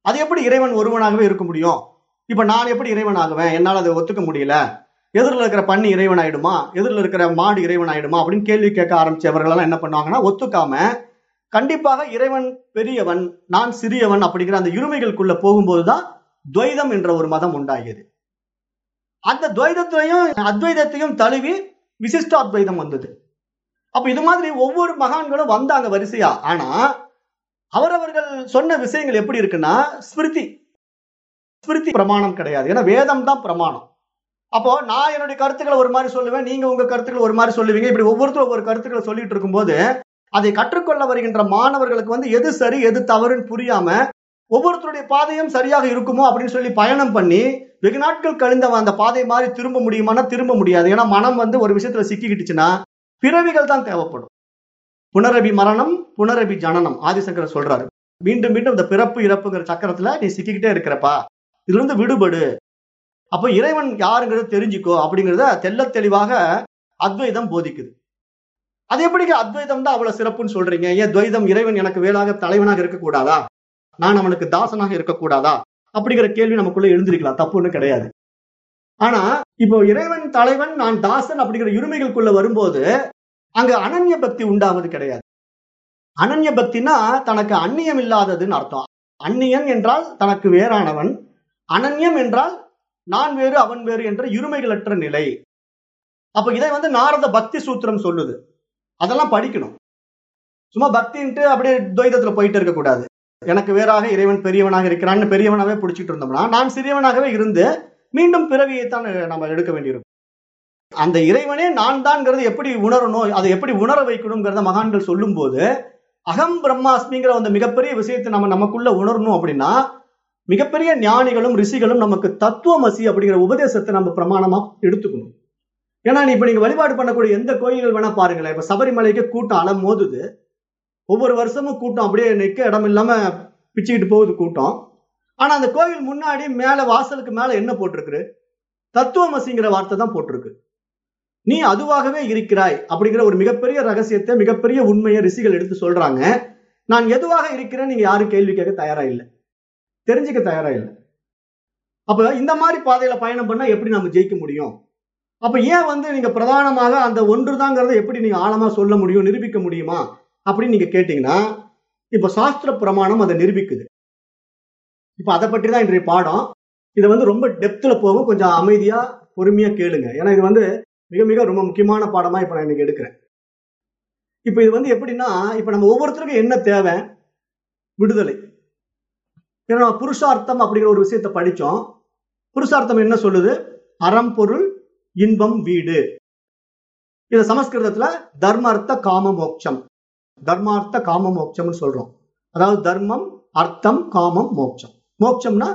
அது எப்படி இறைவன் ஒருவனாகவே இருக்க முடியும்? இப்ப நான் எப்படி இறைவன் ஆகுவேன் என்னால் அதை ஒத்துக்க முடியல. எதிரில் இருக்கிற பண்ணி இறைவன் ஆயிடுமா எதிரில் இருக்கிற மாடு இறைவன் ஆயிடுமா அப்படின்னு கேள்வி கேட்க ஆரம்பிச்சவர்கள் என்ன பண்ணுவாங்கன்னா ஒத்துக்காம கண்டிப்பாக இறைவன் பெரியவன் நான் சிறியவன் அப்படிங்கிற அந்த இருமைகளுக்குள்ள போகும்போதுதான் துவைதம் என்ற ஒரு மதம் உண்டாகியது. அந்த துவைதத்தையும் அத்வைதத்தையும் தழுவி விசிஷ்டாத்வைதம் வந்தது. அப்ப இது மாதிரி ஒவ்வொரு மகான்களும் வந்தாங்க வரிசையா? ஆனா அவரவர்கள் சொன்ன விஷயங்கள் எப்படி இருக்குன்னா ஸ்மிருதி. ஸ்மிருதி பிரமாணம் கிடையாது. ஏன்னா வேதம் தான் பிரமாணம். அப்போ நான் என்னுடைய கருத்துக்களை ஒரு மாதிரி சொல்லுவேன் நீங்க உங்க கருத்துக்களை ஒரு மாதிரி சொல்லுவீங்க. இப்படி ஒவ்வொருத்தரும் ஒவ்வொரு கருத்துக்களை சொல்லிட்டு இருக்கும்போது அதை கற்றுக்கொள்ள வருகின்ற மாணவர்களுக்கு வந்து எது சரி எது தவறுன்னு புரியாம ஒவ்வொருத்தருடைய பாதையும் சரியாக இருக்குமோ அப்படின்னு சொல்லி பயணம் பண்ணி வெகு நாட்கள் கழிந்த அந்த பாதை மாதிரி திரும்ப முடியுமானா திரும்ப முடியாது. ஏன்னா மனம் வந்து ஒரு விஷயத்துல சிக்கிக்கிட்டுச்சுன்னா பிறவிகள் தான் தேவைப்படும். புனரபி மரணம் புனரபி ஜனனம் ஆதிசங்கர் சொல்றாரு. மீண்டும் மீண்டும் இந்த பிறப்பு இறப்புங்கிற சக்கரத்துல நீ சிக்கிக்கிட்டே இருக்கிறப்பா. இதுல இருந்து விடுபடு. அப்போ இறைவன் யாருங்கிறது தெரிஞ்சுக்கோ அப்படிங்கிறத தெல்ல தெளிவாக அத்வைதம் போதிக்குது. அது எப்படிங்க அத்வைதம் தான் அவ்வளவு சிறப்புன்னு சொல்றீங்க? ஏன் துவைதம் இறைவன் எனக்கு வேளாக தலைவனாக இருக்கக்கூடாதா? நான் அவனுக்கு தாசனாக இருக்கக்கூடாதா? அப்படிங்கிற கேள்வி நமக்குள்ள எழுந்திருக்கலாம். தப்பு தப்புன்னு கிடையாது. ஆனா இப்போ இறைவன் தலைவன் நான் தாசன் அப்படிங்கிற உரிமைகளுக்குள்ள வரும்போது அங்க அனன்ய பக்தி உண்டாவது கிடையாது. அனன்ய பக்தினா தனக்கு அந்நியம் இல்லாததுன்னு அர்த்தம். அந்நியன் என்றால் தனக்கு வேறானவன். அனன்யம் என்றால் நான் வேறு அவன் வேறு என்ற இருமைகளற்ற நிலை. அப்ப இதை வந்து நாரத பக்தி சூத்திரம் சொல்லுது. அதெல்லாம் படிக்கணும். சும்மா பக்தின்ட்டு அப்படியே துவைதத்துல போயிட்டு இருக்கக்கூடாது. எனக்கு வேறாக இறைவன் பெரியவனாக இருக்கிறான்னு பெரியவனாகவே பிடிச்சிட்டு இருந்தோம்னா நான் சிறியவனாகவே இருந்து மீண்டும் பிறவியைத்தான் நம்ம எடுக்க வேண்டியிருக்கும். அந்த இறைவனே நான் தான்ங்கிறது எப்படி உணரணும் அதை எப்படி உணர வைக்கணுங்கிறத மகான்கள் சொல்லும் போது அகம் பிரம்மாஸ்மிங்கிற அந்த மிகப்பெரிய விஷயத்தை நம்ம நமக்குள்ள உணரணும் அப்படின்னா மிகப்பெரிய ஞானிகளும் ரிஷிகளும் நமக்கு தத்துவமசி அப்படிங்கிற உபதேசத்தை நம்ம பிரமாணமா எடுத்துக்கணும். ஏன்னா நீ இப்ப நீங்க வழிபாடு பண்ணக்கூடிய எந்த கோயில்கள் வேணா பாருங்களேன். இப்ப சபரிமலைக்கு கூட்டம் அலை மோதுது ஒவ்வொரு வருஷமும் கூட்டம் அப்படியே நிற்க இடம் இல்லாம பிச்சுக்கிட்டு போகுது கூட்டம். ஆனா அந்த கோவில் முன்னாடி மேல வாசலுக்கு மேல என்ன போட்டிருக்கு தத்துவமசிங்கிற வார்த்தை தான் போட்டிருக்கு. நீ அதுவாகவே இருக்கிறாய் அப்படிங்கிற ஒரு மிகப்பெரிய ரகசியத்தை மிகப்பெரிய உண்மையை ரிஷிகள் எடுத்து சொல்றாங்க. நான் எதுவாக இருக்கிறேன் நீங்க யாரும் கேள்வி கேட்க தயாரா இல்லை. தெரிஞ்சுக்க தயாரா இல்லை. அப்ப இந்த மாதிரி பாதையில பயணம் பண்ணா எப்படி நம்ம ஜெயிக்க முடியும்? அப்ப ஏன் வந்து நீங்க பிரதானமாக அந்த ஒன்றுதாங்கிறத எப்படி நீங்க ஆழமா சொல்ல முடியும் நிரூபிக்க முடியுமா? அப்படின்னு நீங்க கேட்டீங்கன்னா இப்ப சாஸ்திர பிரமாணம் அதை நிரூபிக்குது. இப்ப அதை பற்றி தான் இன்றைய பாடம். இதை வந்து ரொம்ப டெப்த்ல போகும் கொஞ்சம் அமைதியா பொறுமையா கேளுங்க. ஏன்னா இது வந்து மிக மிக ரொம்ப முக்கியமான பாடமா இப்ப நான் இன்னைக்கு எடுக்கிறேன். இப்ப இது வந்து எப்படின்னா இப்ப நம்ம ஒவ்வொருத்தருக்கும் என்ன தேவை? விடுதலை. ஏன்னா புருஷார்த்தம் அப்படிங்கிற ஒரு விஷயத்தை படிச்சோம் புருஷார்த்தம் என்ன சொல்லுது? அறம் பொருள் இன்பம் வீடு. இது சமஸ்கிருதத்துல தர்மார்த்த காம மோட்சம். தர்மார்த்த காம மோட்சம்னு சொல்றோம். அதாவது தர்மம் அர்த்தம் காமம் மோட்சம். மோட்சம்னா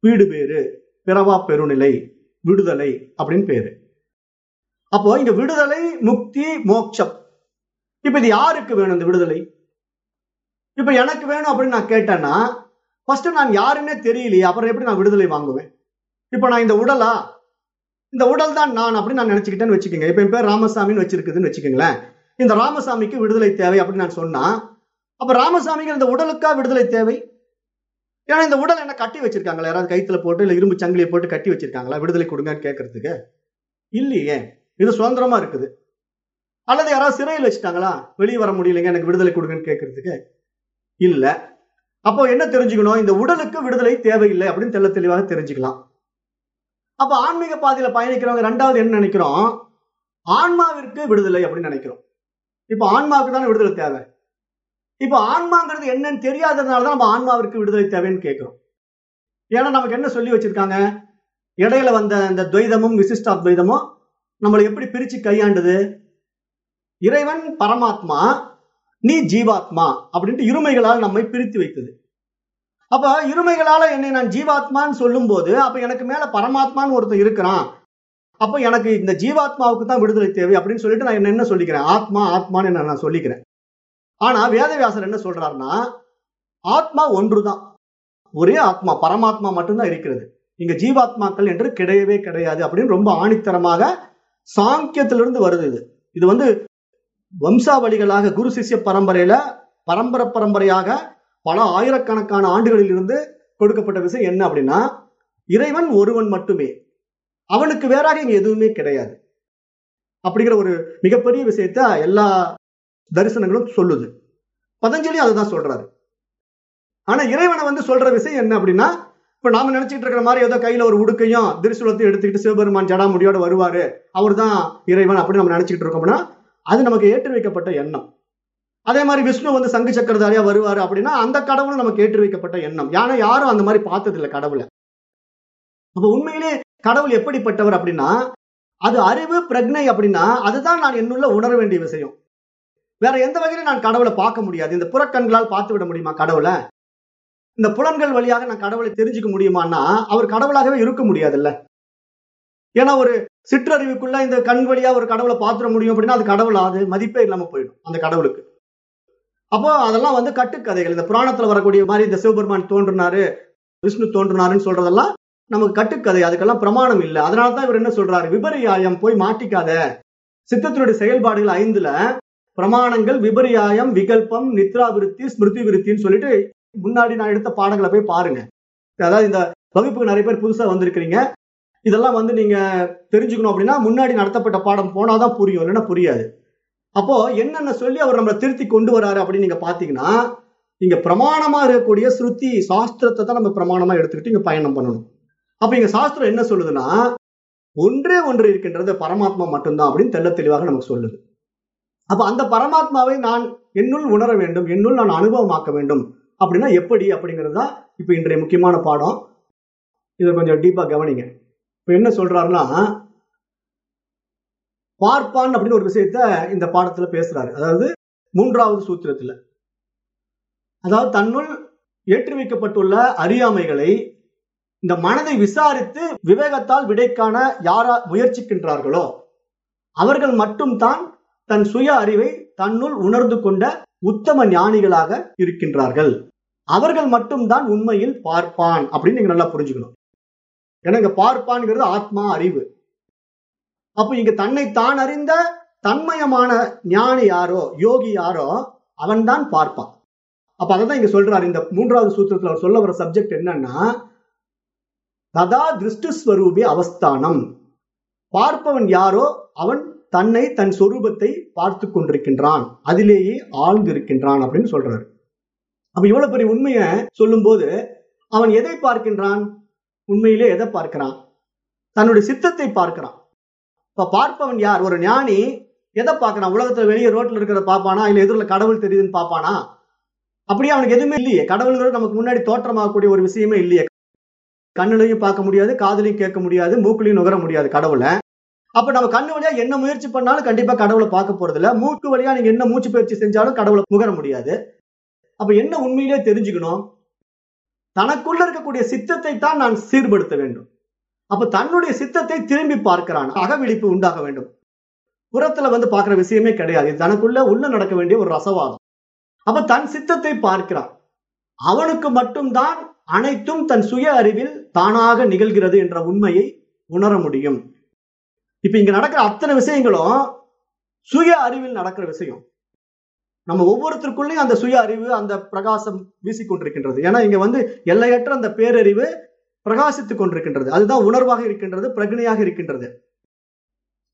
வீடு பேரு பிறவா பெருநிலை விடுதலை அப்படின்னு பேரு. அப்போ இந்த விடுதலை முக்தி மோட்சம். இப்ப இது யாருக்கு வேணும் இந்த விடுதலை? இப்ப எனக்கு வேணும் அப்படின்னு நான் கேட்டேன்னா ஃபர்ஸ்ட் நான் யாருன்னே தெரியலையே அப்புறம் எப்படி நான் விடுதலை வாங்குவேன்? இப்ப நான் இந்த உடலா? இந்த உடல் தான் நான் அப்படின்னு நான் நினைச்சுக்கிட்டேன்னு வச்சுக்கோங்க. இப்ப என் பேர் ராமசாமின்னு வச்சிருக்குதுன்னு வச்சுக்கோங்களேன். இந்த ராமசாமிக்கு விடுதலை தேவை அப்படின்னு நான் சொன்னா அப்ப ராமசாமிக்கு இந்த உடலுக்கா விடுதலை தேவை? ஏன்னா இந்த உடல் என்ன கட்டி வச்சிருக்காங்களா? யாராவது கைத்துல போட்டு இல்ல இரும்பு சங்கிலியை போட்டு கட்டி வச்சிருக்காங்களா? விடுதலை கொடுங்கன்னு கேட்கறதுக்கு இல்லையே. இது சுதந்திரமா இருக்குது. அல்லது யாராவது சிறையில் வச்சுட்டாங்களா? வெளியே வர முடியலைங்க எனக்கு விடுதலை கொடுங்கன்னு கேட்கறதுக்கு இல்ல. அப்போ என்ன தெரிஞ்சுக்கணும்? இந்த உடலுக்கு விடுதலை தேவையில்லை அப்படின்னு தெள்ள தெளிவாக தெரிஞ்சுக்கலாம். அப்ப ஆன்மீக பாதையில பயணிக்கிறவங்க ரெண்டாவது என்ன நினைக்கிறோம்? ஆன்மாவிற்கு விடுதலை அப்படின்னு நினைக்கிறோம். இப்ப ஆன்மாவுக்கு தானே விடுதலை தேவை? இப்ப ஆன்மாங்கிறது என்னன்னு தெரியாததுனால தான் நம்ம ஆன்மாவிற்கு விடுதலை தேவைன்னு கேட்கிறோம். ஏன்னா நமக்கு என்ன சொல்லி வச்சிருக்காங்க? இடையில வந்த இந்த துவைதமும் விசிஷ்டாத்வைதமும் நம்மளை எப்படி பிரிச்சு கையாண்டுது? இறைவன் பரமாத்மா நீ ஜீவாத்மா அப்படின்ட்டு இருமைகளால் நம்மை பிரித்து வைத்தது. அப்ப இருமைகளால என்னை நான் ஜீவாத்மான்னு சொல்லும் போது அப்ப எனக்கு மேல பரமாத்மான்னு ஒருத்தன் இருக்கிறான். அப்ப எனக்கு இந்த ஜீவாத்மாவுக்கு தான் விடுதலை தேவை அப்படின்னு சொல்லிட்டு நான் என்ன என்ன சொல்லிக்கிறேன்? ஆத்மா ஆத்மான்னு என்ன நான் சொல்லிக்கிறேன். ஆனா வேதவியாசர் என்ன சொல்றாருன்னா ஆத்மா ஒன்றுதான். ஒரே ஆத்மா பரமாத்மா மட்டும்தான் இருக்கிறது. இங்க ஜீவாத்மாக்கள் என்று கிடையவே கிடையாது அப்படின்னு ரொம்ப ஆணித்தரமாக சாங்கியத்திலிருந்து வருது இது. இது வந்து வம்சாவளிகளாக குரு சிஷ்ய பரம்பரையில பரம்பரை பரம்பரையாக பல ஆயிரக்கணக்கான ஆண்டுகளில் இருந்து கொடுக்கப்பட்ட விஷயம் என்ன அப்படின்னா இறைவன் ஒருவன் மட்டுமே. அவனுக்கு வேறாக இங்க எதுவுமே கிடையாது. அப்படிங்கிற ஒரு மிகப்பெரிய விஷயத்த எல்லா தரிசனங்களும் சொல்லுது. பதஞ்சலி அதுதான் சொல்றாரு. ஆனா இறைவனை வந்து சொல்ற விஷயம் என்ன அப்படின்னா இப்ப நாம நினைச்சிட்டு இருக்கிற மாதிரி ஏதோ கையில ஒரு உடுக்கையும் திரிசூலத்தையும் எடுத்துக்கிட்டு சிவபெருமான் ஜடாமுடியோட வருவாரு அவர் தான் இறைவன் அப்படின்னு நம்ம நினைச்சிட்டு இருக்கோம்னா அது நமக்கு ஏற்றி வைக்கப்பட்ட எண்ணம். அதே மாதிரி விஷ்ணு வந்து சங்கு சக்கரதாரியா வருவாரு அப்படின்னா அந்த கடவுளும் நமக்கு ஏற்றி வைக்கப்பட்ட எண்ணம். யானை யாரும் அந்த மாதிரி பார்த்தது இல்லை கடவுளை. அப்ப உண்மையிலே கடவுள் எப்படிப்பட்டவர் அப்படின்னா அது அறிவு பிரக்னை அப்படின்னா அதுதான் நான் என்னுள்ள உணர வேண்டிய விஷயம். வேற எந்த வகையிலும் நான் கடவுளை பார்க்க முடியாது. இந்த புறக்கண்களால் பார்த்து விட முடியுமா கடவுளை? இந்த புலன்கள் வழியாக நான் கடவுளை தெரிஞ்சுக்க முடியுமான்னா அவர் கடவுளாகவே இருக்க முடியாதுல்ல. ஏன்னா ஒரு சிற்றறிவுக்குள்ள இந்த கண் வழியா ஒரு கடவுளை பாத்திர முடியும் அப்படின்னா அது கடவுள் அது மதிப்பே இல்லாம போயிடும் அந்த கடவுளுக்கு. அப்போ அதெல்லாம் வந்து கட்டுக்கதைகள். இந்த புராணத்துல வரக்கூடிய மாதிரி இந்த சிவபெருமான் தோன்றினாரு விஷ்ணு தோன்றினாருன்னு சொல்றதெல்லாம் நமக்கு கட்டுக்கதை அதுக்கெல்லாம் பிரமாணம் இல்லை. அதனால தான் இவர் என்ன சொல்றாரு? விபரியாயம் போய் மாட்டிக்காத. சித்தத்தினுடைய செயல்பாடுகள் ஐந்துல பிரமாணங்கள் விபரியாயம் விகல்பம் நித்ரா விருத்தி ஸ்மிருதி விருத்தின்னு சொல்லிட்டு முன்னாடி நான் எடுத்த பாடங்களை போய் பாருங்க. அதாவது இந்த வகுப்புக்கு நிறைய பேர் புதுசா வந்திருக்கிறீங்க. இதெல்லாம் வந்து நீங்க தெரிஞ்சுக்கணும் அப்படின்னா முன்னாடி நடத்தப்பட்ட பாடம் போனாதான் புரியும் இல்லைன்னா புரியாது. அப்போ என்னென்ன சொல்லி அவர் நம்மளை திருத்தி கொண்டு வராரு அப்படின்னு நீங்க பாத்தீங்கன்னா இங்க பிரமாணமா இருக்கக்கூடிய ஸ்ருதி சாஸ்திரத்தை தான் நம்ம பிரமாணமா எடுத்துக்கிட்டு இங்க பயணம் பண்ணணும். அப்ப இங்க சாஸ்திரம் என்ன சொல்லுதுன்னா ஒன்றே ஒன்று இருக்கின்றது பரமாத்மா மட்டும்தான் அப்படின்னு தெல்ல தெளிவாக நமக்கு சொல்லுது. அப்ப அந்த பரமாத்மாவை நான் என்னுள் உணர வேண்டும் என்னுள் நான் அனுபவமாக்க வேண்டும். அப்படின்னா எப்படி? அப்படிங்கிறது தான் இப்ப இன்றைய முக்கியமான பாடம். இதை கொஞ்சம் டீப்பா கவனிங்க. இப்ப என்ன சொல்றாருன்னா பார்ப்பான் அப்படின்னு ஒரு விஷயத்த இந்த பாடத்துல பேசுறாரு. அதாவது மூன்றாவது சூத்திரத்துல. அதாவது தன்னுள் ஏற்றுவிக்கப்பட்டுள்ள அறியாமைகளை இந்த மனதை விசாரித்து விவேகத்தால் விடைக்கான யாரா முயற்சிக்கின்றார்களோ அவர்கள் மட்டும்தான் தன் சுய அறிவை தன்னுள் உணர்ந்து கொண்ட உத்தம ஞானிகளாக இருக்கின்றார்கள். அவர்கள் மட்டும்தான் உண்மையில் பார்ப்பான் அப்படின்னு நீங்க நல்லா புரிஞ்சுக்கணும். ஏன்னா இங்க பார்ப்பான்ங்கிறது ஆத்மா அறிவு. அப்ப இங்க தன்னை தான் அறிந்த தன்மயமான ஞானி யாரோ யோகி யாரோ அவன்தான் பார்ப்பான். அப்ப அதான் இங்க சொல்றாரு. இந்த மூன்றாவது சூத்திரத்துல அவர் சொல்ல வர சப்ஜெக்ட் என்னன்னா ததா திருஷ்டஸ்வரூபி அவஸ்தானம். பார்ப்பவன் யாரோ அவன் தன்னை தன் சொரூபத்தை பார்த்து கொண்டிருக்கின்றான். அதிலேயே ஆழ்ந்து இருக்கின்றான் அப்படின்னு சொல்றாரு. அப்ப இவ்வளவு பெரிய உண்மையை சொல்லும் போது அவன் எதை பார்க்கின்றான்? உண்மையிலே எதை பார்க்கிறான்? தன்னுடைய சித்தத்தை பார்க்கிறான். இப்ப பார்ப்பவன் யார்? ஒரு ஞானி எதை பார்க்கறான்? உலகத்துல வெளியே ரோட்ல இருக்கிறத பார்ப்பானா இல்ல எதிரில் கடவுள் தெரியுதுன்னு பார்ப்பானா அப்படியே அவனுக்கு எதுவுமே இல்லையே. கடவுள்கிறது நமக்கு முன்னாடி தோற்றமாகக்கூடிய ஒரு விஷயமே இல்லையே. கண்ணுலையும் பார்க்க முடியாது காதலையும் கேட்க முடியாது மூக்குலையும் நுகர முடியாது கடவுளை. அப்ப நம்ம கண்ணு வழியா என்ன முயற்சி பண்ணாலும் கண்டிப்பா கடவுளை பார்க்க போறது இல்ல. மூக்கு வழியா நீங்க என்ன மூச்சு பயிற்சி செஞ்சாலும் கடவுளை முகர முடியாது. அப்ப என்ன உண்மையிலே தெரிஞ்சுக்கணும்? தனக்குள்ள இருக்கக்கூடிய சித்தத்தை தான் நான் சீர்படுத்த வேண்டும். அப்ப தன்னுடைய சித்தத்தை திரும்பி பார்க்கிறான். அகவிழிப்பு உண்டாக வேண்டும். புறத்துல வந்து பார்க்கிற விஷயமே கிடையாது. தனக்குள்ள உள்ள நடக்க வேண்டிய ஒரு ரசவாதம். அப்ப தன் சித்தத்தை பார்க்கிறான். அவனுக்கு மட்டும்தான் அனைத்தும் தன் சுய அறிவில் தானாக நிகழ்கிறது என்ற உண்மையை உணர முடியும். இப்ப இங்க நடக்கிற அத்தனை விஷயங்களும் சுய அறிவில் நடக்கிற விஷயம். நம்ம ஒவ்வொருத்தருக்குள்ளேயும் அந்த சுய அறிவு அந்த பிரகாசம் வீசிக்கொண்டிருக்கின்றது ஏன்னா இங்க வந்து எல்லையற்ற அந்த பேரறிவு பிரகாசித்துக் கொண்டிருக்கின்றது. அதுதான் உணர்வாக இருக்கின்றது பிரகனையாக இருக்கின்றது.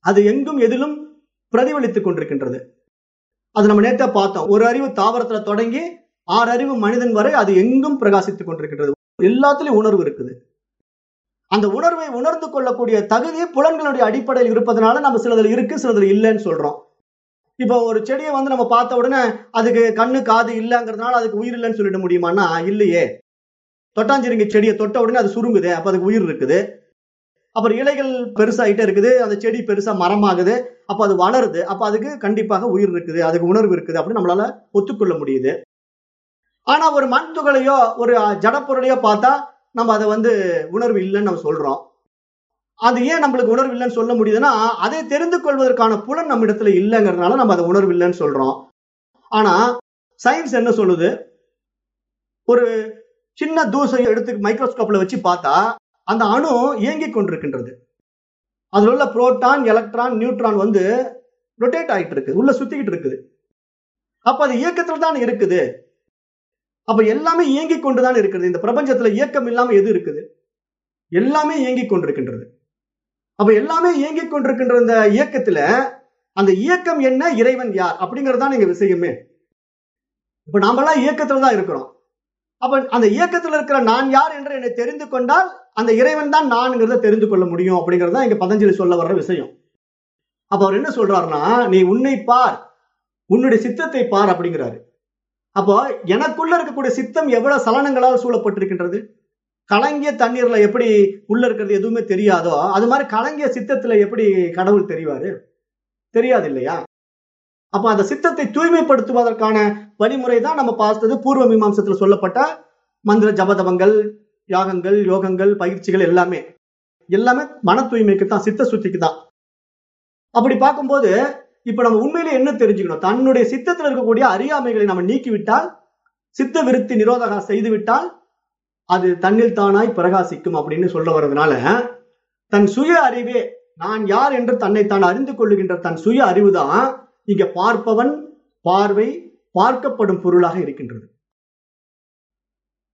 அது எங்கும் எதிலும் பிரதிபலித்துக் கொண்டிருக்கின்றது. அது நம்ம நேத்தா பார்த்தோம். ஒரு அறிவு தாவரத்துல தொடங்கி ஆறு அறிவு மனிதன் வரை அது எங்கும் பிரகாசித்துக் கொண்டிருக்கின்றது. எல்லாத்துலயும் உணர்வு இருக்குது. அந்த உணர்வை உணர்ந்து கொள்ளக்கூடிய தகுதி புலன்களுடைய அடிப்படையில் இருப்பதனால நம்ம சிலதுல இருக்கு சிலதுல இல்லைன்னு சொல்றோம். இப்போ ஒரு செடியை வந்து நம்ம பார்த்த உடனே அதுக்கு கண்ணு காது இல்லைங்கிறதுனால அதுக்கு உயிர் இல்லைன்னு சொல்லிட முடியுமான்னா இல்லையே. தொட்டாஞ்சிருங்க செடியை தொட்ட உடனே அது சுருங்குது அப்ப அதுக்கு உயிர் இருக்குது. அப்புறம் இலைகள் பெருசாயிட்டே இருக்குது அந்த செடி பெருசா மரமாகுது அப்ப அது வளருது அப்ப அதுக்கு கண்டிப்பாக உயிர் இருக்குது அதுக்கு உணர்வு இருக்குது அப்படின்னு நம்மளால ஒத்துக்கொள்ள முடியுது. ஆனா ஒரு மண் துகளையோ ஒரு ஜடப்பொருளையோ பார்த்தா நம்ம அதை வந்து உணர்வு இல்லைன்னு நம்ம சொல்றோம். அது ஏன் நம்மளுக்கு உணர்வு இல்லைன்னு சொல்ல முடியுதுன்னா அதை தெரிந்து கொள்வதற்கான புலன் நம்ம இடத்துல இல்லைங்கிறதுனால நம்ம அதை உணர்வு இல்லைன்னு சொல்றோம். ஆனா சயின்ஸ் என்ன சொல்லுது? ஒரு சின்ன தூசை எடுத்து மைக்ரோஸ்கோப்ல வச்சு பார்த்தா அந்த அணு இயங்கிக் கொண்டிருக்கின்றது. அதுல உள்ள புரோட்டான் எலக்ட்ரான் நியூட்ரான் வந்து ரொட்டேட் ஆகிட்டு இருக்கு உள்ள சுத்திக்கிட்டு இருக்குது. அப்ப அது இயக்கத்துல தான் இருக்குது. அப்ப எல்லாமே இயங்கிக் கொண்டுதான் இருக்கிறது. இந்த பிரபஞ்சத்துல இயக்கம் இல்லாம எது இருக்குது? எல்லாமே இயங்கிக் கொண்டிருக்கின்றது. அப்ப எல்லாமே இயங்கிக் கொண்டிருக்கின்ற இந்த இயக்கத்துல அந்த இயக்கம் என்ன இறைவன் யார் அப்படிங்கறதுதான் எங்க விஷயமே. இப்ப நாமெல்லாம் இயக்கத்துல தான் இருக்கிறோம். அப்ப அந்த இயக்கத்துல இருக்கிற நான் யார் என்று என்னை தெரிந்து கொண்டால் அந்த இறைவன் தான் நான்ங்கிறத தெரிந்து கொள்ள முடியும் அப்படிங்கறது தான் இங்க பதஞ்சலி சொல்ல வர்ற விஷயம். அப்ப அவர் என்ன சொல்றாருன்னா நீ உன்னை பார் உன்னுடைய சித்தத்தை பார் அப்படிங்கிறாரு. அப்போ எனக்குள்ள இருக்கக்கூடிய சித்தம் எவ்வளவு சலனங்களால் சூழப்பட்டிருக்கின்றது? கலங்கிய தண்ணீர்ல எப்படி உள்ள இருக்கிறது எதுவுமே தெரியாதோ அது மாதிரி கலங்கிய சித்தத்துல எப்படி கடவுள் தெரிவாரு? தெரியாது இல்லையா அப்ப அந்த சித்தத்தை தூய்மைப்படுத்துவதற்கான வழிமுறை தான் நம்ம பார்த்தது பூர்வ மீமாசத்துல சொல்லப்பட்ட மந்திர ஜபதபங்கள் யாகங்கள் யோகங்கள் பயிற்சிகள் எல்லாமே. எல்லாமே மன தூய்மைக்கு தான் சித்த சுத்திக்கு தான் அப்படி பார்க்கும்போது இப்ப நம்ம உண்மையிலே என்ன தெரிஞ்சுக்கணும்? தன்னுடைய சித்தத்தில் இருக்கக்கூடிய அறியாமைகளை நம்ம நீக்கிவிட்டால் சித்த விருத்தி நிரோதகா செய்துவிட்டால் அது தன்னில் தானாய் பிரகாசிக்கும் அப்படின்னு சொல்ல வர்றதுனால தன் சுய அறிவே நான் யார் என்று தன்னை தான் அறிந்து கொள்ளுகின்ற தன் சுய அறிவுதான் இங்க பார்ப்பவன் பார்வை பார்க்கப்படும் பொருளாக இருக்கின்றது.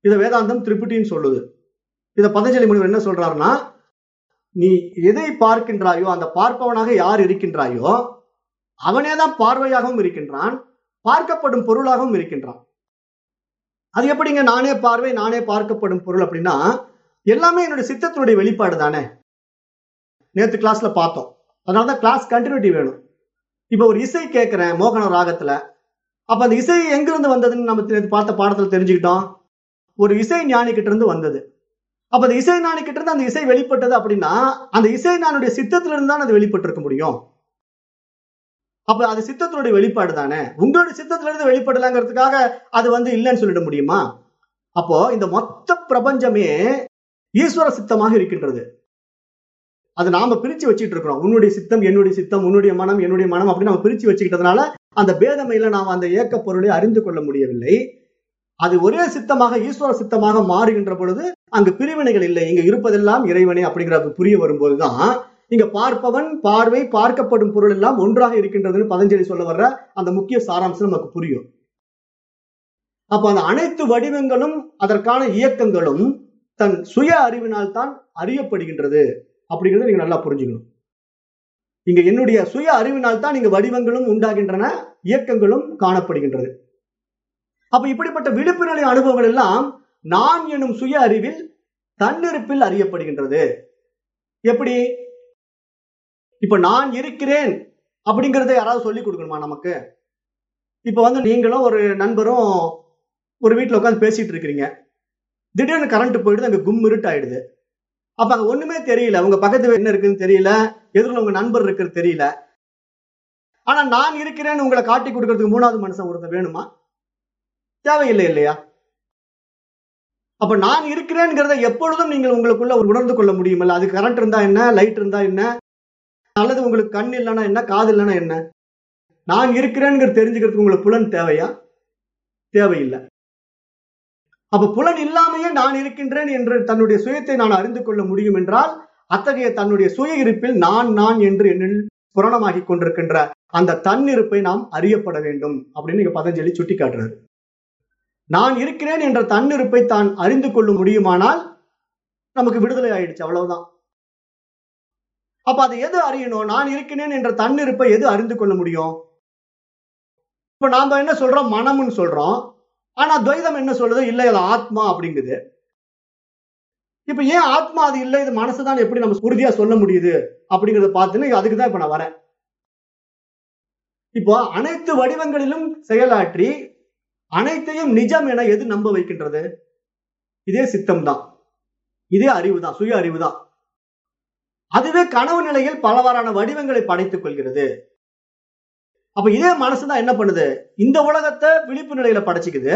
இதை வேதாந்தம் திருப்பிட்டின்னு சொல்லுது. இதை பதஞ்சலி முனிவர் என்ன சொல்றாருன்னா நீ எதை பார்க்கின்றாயோ அந்த பார்ப்பவனாக யார் இருக்கின்றாயோ அவனே தான் பார்வையாகவும் இருக்கின்றான் பார்க்கப்படும் பொருளாகவும் இருக்கின்றான். அது எப்படிங்க நானே பார்வை நானே பார்க்கப்படும் பொருள் அப்படின்னா எல்லாமே என்னுடைய சித்தத்தினுடைய வெளிப்பாடு தானே. நேற்று கிளாஸ்ல பார்த்தோம். அதனாலதான் கிளாஸ் கண்டினியூட்டி வேணும். இப்ப ஒரு இசை கேட்கிறேன் மோகன ராகத்துல. அப்ப அந்த இசை எங்கிருந்து வந்ததுன்னு நம்ம பார்த்த பாடத்துல தெரிஞ்சுக்கிட்டோம். ஒரு இசை ஞானிக்கிட்ட இருந்து வந்தது. அப்ப அந்த இசை ஞானிக்கிட்ட இருந்து அந்த இசை வெளிப்பட்டது அப்படின்னா அந்த இசை ஞானுடைய சித்தத்துல இருந்து தான் அது வெளிப்பட்டு முடியும். அப்ப அது சித்தத்தினுடைய வெளிப்பாடு தானே? உங்களுடைய சித்தத்துல இருந்து வெளிப்படலாங்கிறதுக்காக அது வந்து இல்லைன்னு சொல்லிட முடியுமா? அப்போ இந்த மொத்த பிரபஞ்சமே ஈஸ்வர சித்தமாக இருக்கின்றது. அது நாம பிரிச்சு வச்சுட்டு இருக்கிறோம். உன்னுடைய சித்தம் என்னுடைய சித்தம் உன்னுடைய மனம் என்னுடைய மனம் அப்படின்னு நம்ம பிரிச்சு வச்சுக்கிட்டதுனால அந்த பேதமையில நாம் அந்த இயக்க பொருளை அறிந்து கொள்ள முடியவில்லை. அது ஒரே சித்தமாக ஈஸ்வர சித்தமாக மாறுகின்ற பொழுது அங்கு பிரிவினைகள் இல்லை. இங்க இருப்பதெல்லாம் இறைவனே அப்படிங்கிறது புரிய வரும்போதுதான் இங்க பார்ப்பவன் பார்வை பார்க்கப்படும் பொருள் எல்லாம் ஒன்றாக இருக்கின்றதுன்னு பதஞ்சலி சொல்ல வர்ற அந்த முக்கிய சாராம்சம் நமக்கு புரியும். அப்ப அந்த அனைத்து வடிவங்களும் அதற்கான இயக்கங்களும் தன் சுய அறிவினால் தான் அறியப்படுகின்றது. அப்படிங்கிறத நீங்க நல்லா புரிஞ்சுக்கணும். இங்க என்னுடைய சுய அறிவினால் தான் இங்க வடிவங்களும் உண்டாகின்றன இயக்கங்களும் காணப்படுகின்றது. அப்ப இப்படிப்பட்ட விழிப்பு நிலை அனுபவங்கள் எல்லாம் நான் எனும் சுய அறிவில் தன்னிருப்பில் அறியப்படுகின்றது. எப்படி? இப்ப நான் இருக்கிறேன் அப்படிங்கறத யாராவது சொல்லி கொடுக்கணுமா நமக்கு? இப்ப வந்து நீங்களும் ஒரு நண்பரும் ஒரு வீட்டுல உட்காந்து பேசிட்டு இருக்கிறீங்க. திடீர்னு கரண்ட் போயிடுது அங்க கும் இருட்டு ஆயிடுது அப்ப அங்க ஒண்ணுமே தெரியல. உங்க பக்கத்துல என்ன இருக்குன்னு தெரியல. எதிரில் உங்க நண்பர் இருக்கிறது தெரியல. ஆனா நான் இருக்கிறேன்னு உங்களை காட்டி கொடுக்கறதுக்கு மூணாவது மனுஷன் ஒருத்தர் வேணுமா? தேவையில்லை இல்லையா? அப்ப நான் இருக்கிறேங்கிறத எப்பொழுதும் நீங்கள் உங்களுக்குள்ள ஒரு உணர்ந்து கொள்ள முடியுமல்ல. அது கரண்ட் இருந்தா என்ன? லைட் இருந்தா என்ன? அல்லது உங்களுக்கு கண் இல்லைன்னா என்ன காது இல்லைன்னா என்ன? நான் இருக்கிறேங்கிறது தெரிஞ்சுக்கிறதுக்கு உங்களுக்கு புலன் தேவையா? தேவையில்லை. அப்ப புலன் இல்லாமையே நான் இருக்கின்றேன் என்று தன்னுடைய சுயத்தை நான் அறிந்து கொள்ள முடியும் என்றால் அத்தகைய தன்னுடைய சுய இருப்பில் நான் நான் என்று என்னில் புரணமாகி கொண்டிருக்கின்ற அந்த தன்னிருப்பை நாம் அறியப்பட வேண்டும் அப்படின்னு இங்க பதஞ்சலி சுட்டி காட்டுறாரு நான் இருக்கிறேன் என்ற தன்னிருப்பை தான் அறிந்து கொள்ள முடியுமானால் நமக்கு விடுதலை ஆயிடுச்சு அவ்வளவுதான். அப்ப அதை எது அறியணும்? நான் இருக்கிறேன் என்ற தன்னிருப்பை எது அறிந்து கொள்ள முடியும்? இப்ப நாம என்ன சொல்றோம்? மனம்னு சொல்றோம். ஆனா துவைதம் என்ன சொல்லுது? இல்ல அது ஆத்மா அப்படிங்குது. இப்ப ஏன் ஆத்மா அது இல்லை? இது மனசுதான் எப்படி நம்ம உறுதியா சொல்ல முடியுது? அப்படிங்கறத பார்த்துன்னு அதுக்கு தான் இப்ப நான் வரேன். இப்போ அனைத்து வடிவங்களிலும் செயலாற்றி அனைத்தையும் நிஜம் என எது நம்ப வைக்கின்றது? இதே சித்தம் தான். இதே அறிவு தான். சுய அறிவு தான். அதுவே கனவு நிலையில் பலவாறான வடிவங்களை படைத்துக் கொள்கிறது. அப்ப இதே மனசுதான் என்ன பண்ணுது? இந்த உலகத்தை விழிப்பு நிலையில படைச்சுக்குது.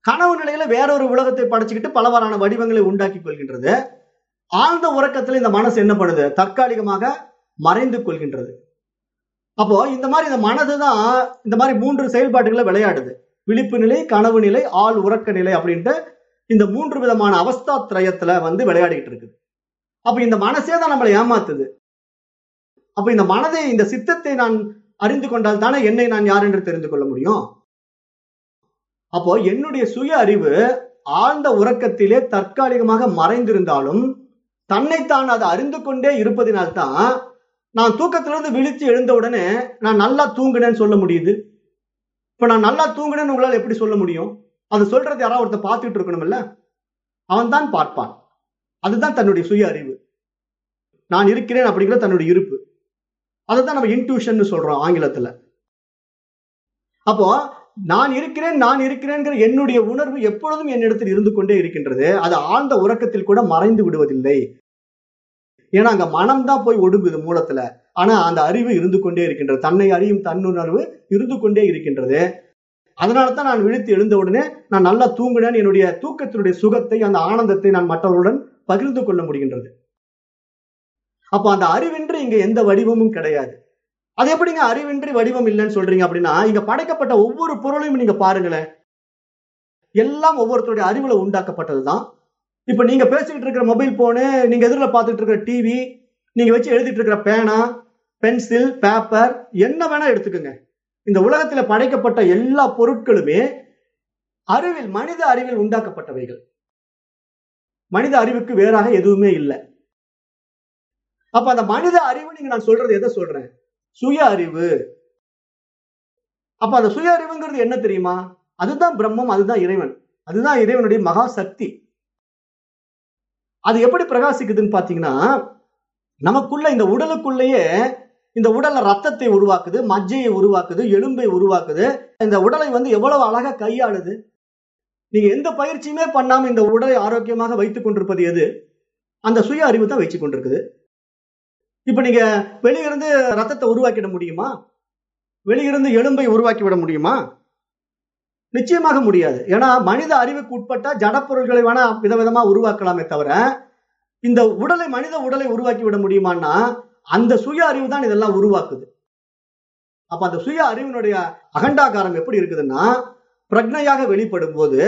கனவு நிலையில வேறொரு உலகத்தை படைச்சுக்கிட்டு பலவாறான வடிவங்களை உண்டாக்கி கொள்கின்றது. ஆழ்ந்த உறக்கத்துல இந்த மனசு என்ன பண்ணுது? தற்காலிகமாக மறைந்து கொள்கின்றது. அப்போ இந்த மாதிரி இந்த மனதுதான் இந்த மாதிரி மூன்று செயல்பாடுகளை விளையாடுது. விழிப்பு நிலை கனவு நிலை ஆள் உறக்க நிலை அப்படின்ட்டு இந்த மூன்று விதமான அவஸ்தா திரயத்துல வந்து விளையாடிட்டு இருக்குது. அப்ப இந்த மனசே தான் நம்மளை ஏமாத்துது. அப்ப இந்த மனதை இந்த சித்தத்தை நான் அறிந்து கொண்டால் தானே என்னை நான் யார் என்று தெரிந்து கொள்ள முடியும்? அப்போ என்னுடைய சுய அறிவு ஆழ்ந்த உறக்கத்திலே தற்காலிகமாக மறைந்திருந்தாலும் தன்னைத்தான் அதை அறிந்து கொண்டே இருப்பதினால்தான் நான் தூக்கத்திலிருந்து விழித்து எழுந்த உடனே நான் நல்லா தூங்குனேன்னு சொல்ல முடியுது. இப்ப நான் நல்லா தூங்குனேன்னு உங்களால் எப்படி சொல்ல முடியும்? அதை சொல்றது யாராவது ஒருத்தர் பார்த்துட்டு இருக்கணும்ல? அவன் தான் பார்ப்பான். அதுதான் தன்னுடைய சுய அறிவு நான் இருக்கிறேன் அப்படிங்கிற தன்னுடைய இருப்பு. அதுதான் நம்ம இன்ட்யூஷன் சொல்றோம் ஆங்கிலத்துல. அப்போ நான் இருக்கிறேன் நான் இருக்கிறேங்கிற என்னுடைய உணர்வு எப்பொழுதும் என்னிடத்தில் இருந்து கொண்டே இருக்கின்றது. அது ஆழ்ந்த உறக்கத்தில் கூட மறைந்து விடுவதில்லை. ஏன்னா அங்க மனம் தான் போய் ஒடுங்குது மூலத்துல. ஆனா அந்த அறிவு இருந்து கொண்டே இருக்கின்றது. தன்னை அறியும் தன்னுணர்வு இருந்து கொண்டே இருக்கின்றது. அதனாலதான் நான் விழித்து எழுந்த உடனே நான் நல்லா தூங்குனேன். என்னுடைய தூக்கத்தினுடைய சுகத்தை அந்த ஆனந்தத்தை நான் மற்றவர்களுடன் பகிர்ந்து கொள்ள முடிகின்றது. அப்போ அந்த அறிவின்றி இங்க எந்த வடிவமும் கிடையாது. அது எப்படிங்க அறிவின்றி வடிவம் இல்லைன்னு சொல்றீங்க அப்படின்னா இங்க படைக்கப்பட்ட ஒவ்வொரு பொருளையும் நீங்க பாருங்களேன். எல்லாம் ஒவ்வொருத்தருடைய அறிவுல உண்டாக்கப்பட்டதுதான் இப்ப நீங்க பேசிக்கிட்டு இருக்கிற மொபைல் போனு நீங்க எதிரில் பார்த்துட்டு இருக்கிற டிவி நீங்க வச்சு எழுதிட்டு இருக்கிற பேனா பென்சில் பேப்பர் என்ன வேணா எடுத்துக்கோங்க. இந்த உலகத்துல படைக்கப்பட்ட எல்லா பொருட்களுமே அறிவில் மனித அறிவில் உண்டாக்கப்பட்டவைகள். மனித அறிவுக்கு வேறாக எதுவுமே இல்லை. அப்ப அந்த மனித அறிவு நீங்க நான் சொல்றது எதை சொல்றேன்? சுய அறிவு. அப்ப அந்த சுய அறிவுங்கிறது என்ன தெரியுமா? அதுதான் பிரம்மம் அதுதான் இறைவன். அதுதான் இறைவனுடைய மகா சக்தி. அது எப்படி பிரகாசிக்குதுன்னு பாத்தீங்கன்னா நமக்குள்ள இந்த உடலுக்குள்ளேயே இந்த உடல்ல ரத்தத்தை உருவாக்குது மஜ்ஜையை உருவாக்குது எலும்பை உருவாக்குது. இந்த உடலை வந்து எவ்வளவு அழகா கையாளுது? நீங்க எந்த பயிற்சியுமே பண்ணாம இந்த உடலை ஆரோக்கியமாக வைத்துக் கொண்டிருப்பது எது? அந்த சுய அறிவு தான் வச்சு கொண்டிருக்குது. இப்ப நீங்க வெளியிருந்து ரத்தத்தை உருவாக்கிட முடியுமா? வெளியிருந்து எலும்பை உருவாக்கி விட முடியுமா? நிச்சயமாக முடியாது. ஏன்னா மனித அறிவுக்கு உட்பட்ட ஜடப்பொருள்களை வேணா விதவிதமா உருவாக்கலாமே தவிர இந்த உடலை மனித உடலை உருவாக்கி விட முடியுமான்னா அந்த சுய அறிவு தான் இதெல்லாம் உருவாக்குது. அப்ப அந்த சுய அறிவினுடைய அகண்டாகாரம் எப்படி இருக்குதுன்னா பிரக்னையாக வெளிப்படும் போது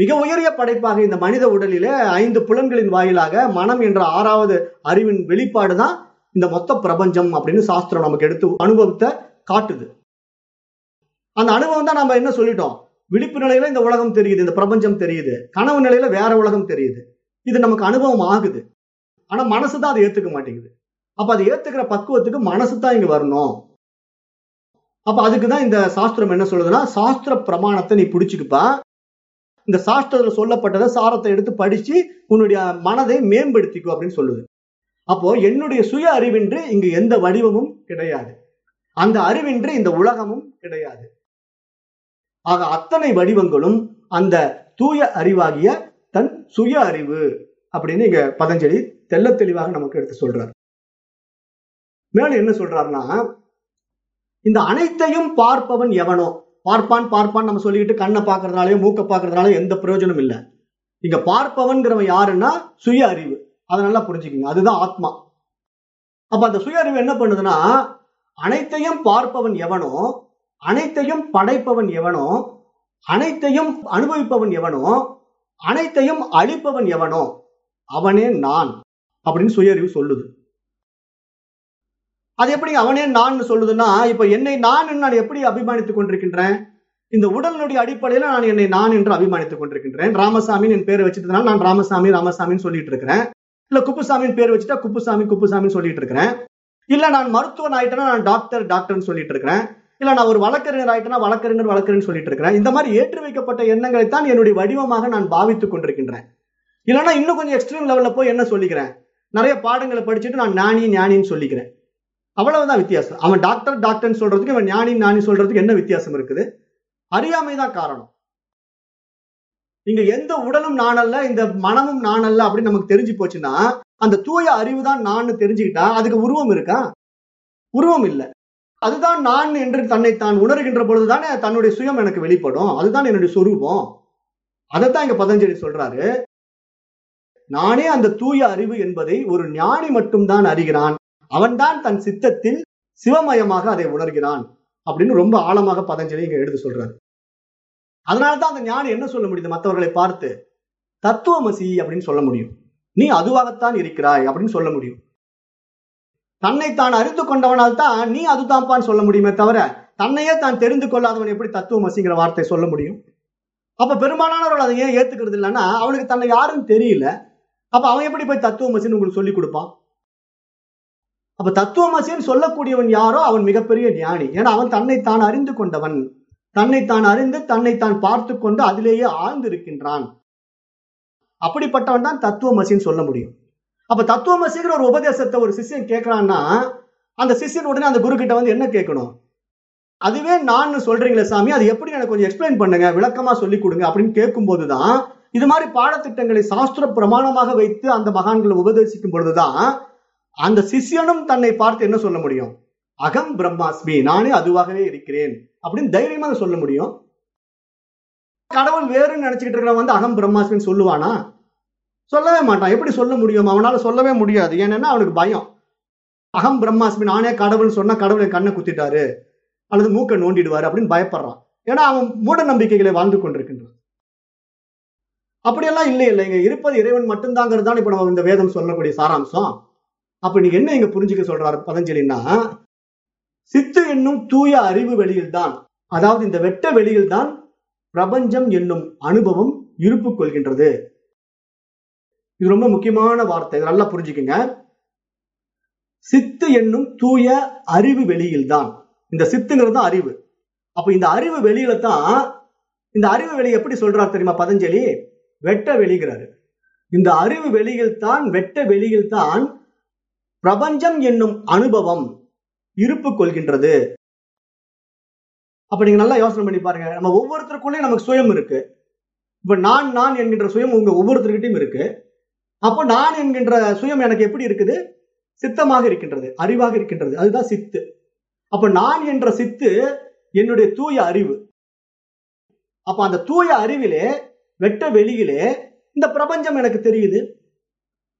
மிக உயரிய படைப்பாக இந்த மனித உடலிலே ஐந்து புலன்களின் வாயிலாக மனம் என்ற ஆறாவது அறிவின் வெளிப்பாடு தான் இந்த மொத்த பிரபஞ்சம் அப்படின்னு சாஸ்திரம் நமக்கு எடுத்து அனுபவத்தை காட்டுது. அந்த அனுபவம் தான் நம்ம என்ன சொல்லிட்டோம்? விழிப்பு நிலையில இந்த உலகம் தெரியுது இந்த பிரபஞ்சம் தெரியுது. கனவு நிலையில வேற உலகம் தெரியுது. இது நமக்கு அனுபவம் ஆகுது. ஆனா மனசு தான் அதை ஏத்துக்க மாட்டேங்குது. அப்ப அதை ஏத்துக்கிற பக்குவத்துக்கு மனசு தான் இங்க வரணும். அப்ப அதுக்குதான் இந்த சாஸ்திரம் என்ன சொல்லுதுன்னா சாஸ்திர பிரமாணத்தை நீ பிடிச்சுக்குப்பா. இந்த சாஸ்திரத்துல சொல்லப்பட்டதை சாரத்தை எடுத்து படிச்சு உன்னுடைய மனதை மேம்படுத்திக்கோ அப்படின்னு சொல்லுது. அப்போ என்னுடைய சுய அறிவின்றி இங்கு எந்த வடிவமும் கிடையாது. அந்த அறிவின்றி இந்த உலகமும் கிடையாது. ஆக அத்தனை வடிவங்களும் அந்த தூய அறிவாகிய தன் சுய அறிவு அப்படின்னு இங்க பதஞ்சலி தெள்ள தெளிவாக நமக்கு எடுத்து சொல்றார். மேலும் என்ன சொல்றாருன்னா இந்த அனைத்தையும் பார்ப்பவன் எவனோ? பார்ப்பான் பார்ப்பான் நம்ம சொல்லிக்கிட்டு கண்ணை பார்க்கறதுனாலயோ மூக்க பார்க்கறதுனாலயோ எந்த பிரயோஜனம் இல்லை. இங்க பார்ப்பவன்கிறவன் யாருன்னா சுய அறிவு. அதை நல்லா புரிஞ்சுக்கோங்க. அதுதான் ஆத்மா. அப்ப அந்த சுய அறிவு என்ன பண்ணுதுன்னா அனைத்தையும் பார்ப்பவன் எவனோ அனைத்தையும் படைப்பவன் எவனோ அனைத்தையும் அனுபவிப்பவன் எவனோ அனைத்தையும் அழிப்பவன் எவனோ அவனே நான் அப்படின்னு சுய அறிவு சொல்லுது. அது எப்படி அவனே நான் சொல்லுதுன்னா இப்ப என்னை நான் நான் எப்படி அபிமானித்துக் கொண்டிருக்கின்றேன்? இந்த உடலினுடைய அடிப்படையில நான் என்னை நான் என்று அபிமானித்துக் கொண்டிருக்கின்றேன். ராமசாமின்னு என் பேரை வச்சதுனால நான் ராமசாமி ராமசாமின்னு சொல்லிட்டு இருக்கிறேன். இல்ல குப்புசாமின்னு பேர் வச்சுட்டா குப்புசாமி குப்புசாமின்னு சொல்லிட்டு இருக்கிறேன். இல்ல நான் மருத்துவன் ஆயிட்டேன்னா நான் டாக்டர் டாக்டர்னு சொல்லிட்டு இருக்கிறேன். இல்ல நான் ஒரு வழக்கறிஞர் ஆயிட்டேன்னா வழக்கறிஞர் வழக்கறிஞர் சொல்லிட்டு இருக்கிறேன். இந்த மாதிரி ஏற்றி வைக்கப்பட்ட எண்ணங்களை தான் என்னுடைய வடிவமாக நான் பாவித்துக் கொண்டிருக்கின்றேன். இல்லைன்னா இன்னும் கொஞ்சம் எக்ஸ்ட்ரீம் லெவல்ல போய் என்ன சொல்லிக்கிறேன்? நிறைய பாடங்களை படிச்சுட்டு நான் ஞானி ஞானின்னு சொல்லிக்கிறேன். அவ்வளவுதான் வித்தியாசம். அவன் டாக்டர் டாக்டர்னு சொல்றதுக்கு இவன் ஞானி ஞானி சொல்றதுக்கு என்ன வித்தியாசம் இருக்குது? அறியாமை தான் காரணம். இங்க எந்த உடலும் நானல்ல இந்த மனமும் நானல்ல அப்படின்னு நமக்கு தெரிஞ்சு போச்சுன்னா அந்த தூய அறிவு தான் நான் தெரிஞ்சுக்கிட்டா அதுக்கு உருவம் இருக்கா? உருவம் இல்லை. அதுதான் நான் என்று தன்னை தான் உணர்கின்ற பொழுதுதானே தன்னுடைய சுயம் எனக்கு வெளிப்படும். அதுதான் என்னுடைய சொரூபம். அதைத்தான் இங்க பதஞ்சலி சொல்றாரு. நானே அந்த தூய அறிவு என்பதை ஒரு ஞானி மட்டும்தான் அறிகிறான். அவன்தான் தன் சித்தத்தில் சிவமயமாக அதை உணர்கிறான் அப்படின்னு ரொம்ப ஆழமாக பதஞ்சலி இங்க எடுத்து சொல்றாரு. அதனாலதான் அந்த ஞானி என்ன சொல்ல முடியுது? மற்றவர்களை பார்த்து தத்துவமசி அப்படின்னு சொல்ல முடியும். நீ அதுவாகத்தான் இருக்கிறாய் அப்படின்னு சொல்ல முடியும். தன்னை தான் அறிந்து கொண்டவனால் தான் நீ அதுதான்ப்பான்னு சொல்ல முடியுமே தவிர தன்னையே தான் தெரிந்து கொள்ளாதவன் எப்படி தத்துவமசிங்கிற வார்த்தை சொல்ல முடியும்? அப்ப பெரும்பாலானவர்கள் அதை ஏன் ஏத்துக்கிறது இல்லைன்னா அவனுக்கு தன்னை யாருன்னு தெரியல. அப்ப அவன் எப்படி போய் தத்துவமசின்னு உங்களுக்கு சொல்லி கொடுப்பான்? அப்ப தத்துவமசின்னு சொல்லக்கூடியவன் யாரோ அவன் மிகப்பெரிய ஞானி. ஏன்னா அவன் தன்னை தான் அறிந்து கொண்டவன். தன்னை தான் அறிந்து தன்னை தான் பார்த்து கொண்டு அதிலேயே ஆழ்ந்து இருக்கின்றான் அப்படிப்பட்டவன் தான் தத்துவமசின்னு சொல்ல முடியும். அப்ப தத்துவமசிங்கிற ஒரு உபதேசத்தை ஒரு சிஷ்யன் கேட்கறான்னா அந்த சிஷ்யன் உடனே அந்த குரு கிட்ட வந்து என்ன கேட்கணும்? அதுவே நான் சொல்றீங்களே சாமி அது எப்படி எனக்கு கொஞ்சம் எக்ஸ்பிளைன் பண்ணுங்க விளக்கமா சொல்லி கொடுங்க அப்படின்னு கேட்கும் போதுதான் இது மாதிரி பாடத்திட்டங்களை சாஸ்திர பிரமாணமாக வைத்து அந்த மகான்களை உபதேசிக்கும் பொழுதுதான் அந்த சிஷ்யனும் தன்னை பார்த்து என்ன சொல்ல முடியும்? அகம் பிரம்மாஸ்மி நானே அதுவாகவே இருக்கிறேன் அப்படின்னு தைரியமாக சொல்ல முடியும். கடவுள் வேறுன்னு நினைச்சுக்கிட்டு இருக்கிறவன் வந்து அகம் பிரம்மாஸ்மின்னு சொல்லுவானா? சொல்லவே மாட்டான். எப்படி சொல்ல முடியும்? அவனால சொல்லவே முடியாது. ஏன்னா அவனுக்கு பயம். அகம் பிரம்மாஸ்மி நானே கடவுள் சொன்னா கடவுளை கண்ணை குத்திட்டாரு. அல்லது மூக்கை நோண்டிடுவாரு அப்படின்னு பயப்படுறான். ஏன்னா அவன் மூட நம்பிக்கைகளை வாழ்ந்து கொண்டிருக்கின்றான். அப்படியெல்லாம் இல்லை இல்லை இங்க இருப்பது இறைவன் மட்டும்தாங்கிறது தான் இப்ப நம்ம இந்த வேதம் சொல்லக்கூடிய சாராம்சம். அப்ப நீங்க என்ன இங்க புரிஞ்சுக்க சொல்றாரு பதஞ்சலின்னா சித்து என்னும் தூய அறிவு வெளியில் தான் அதாவது இந்த வெட்ட வெளியில் தான் பிரபஞ்சம் என்னும் அனுபவம் இருப்பு கொள்கின்றது. இது ரொம்ப முக்கியமான வார்த்தை நல்லா புரிஞ்சுக்குங்க. சித்து என்னும் தூய அறிவு வெளியில் தான் இந்த சித்துங்கிறது தான் அறிவு. அப்ப இந்த அறிவு வெளியில தான் இந்த அறிவு வெளி எப்படி சொல்றாரு தெரியுமா பதஞ்சலி? வெட்ட வெளிகிறாரு இந்த அறிவு வெளியில் தான் வெட்ட வெளியில் தான் பிரபஞ்சம் என்னும் அனுபவம் இருப்பு கொள்கின்றது. அப்ப நீங்க நல்லா யோசனை பண்ணி பாருங்க. நம்ம ஒவ்வொருத்தருக்குள்ளே நமக்கு சுயம் இருக்கு. இப்ப நான் நான் என்கின்ற சுயம் உங்க ஒவ்வொருத்தருக்கிட்டையும் இருக்கு. அப்போ நான் என்கின்ற சுயம் எனக்கு எப்படி இருக்குது? சித்தமாக இருக்கின்றது அறிவாக இருக்கின்றது. அதுதான் சித்து. அப்ப நான் என்ற சித்து என்னுடைய தூய அறிவு. அப்ப அந்த தூய அறிவிலே வெட்ட வெளியிலே இந்த பிரபஞ்சம் எனக்கு தெரியுது.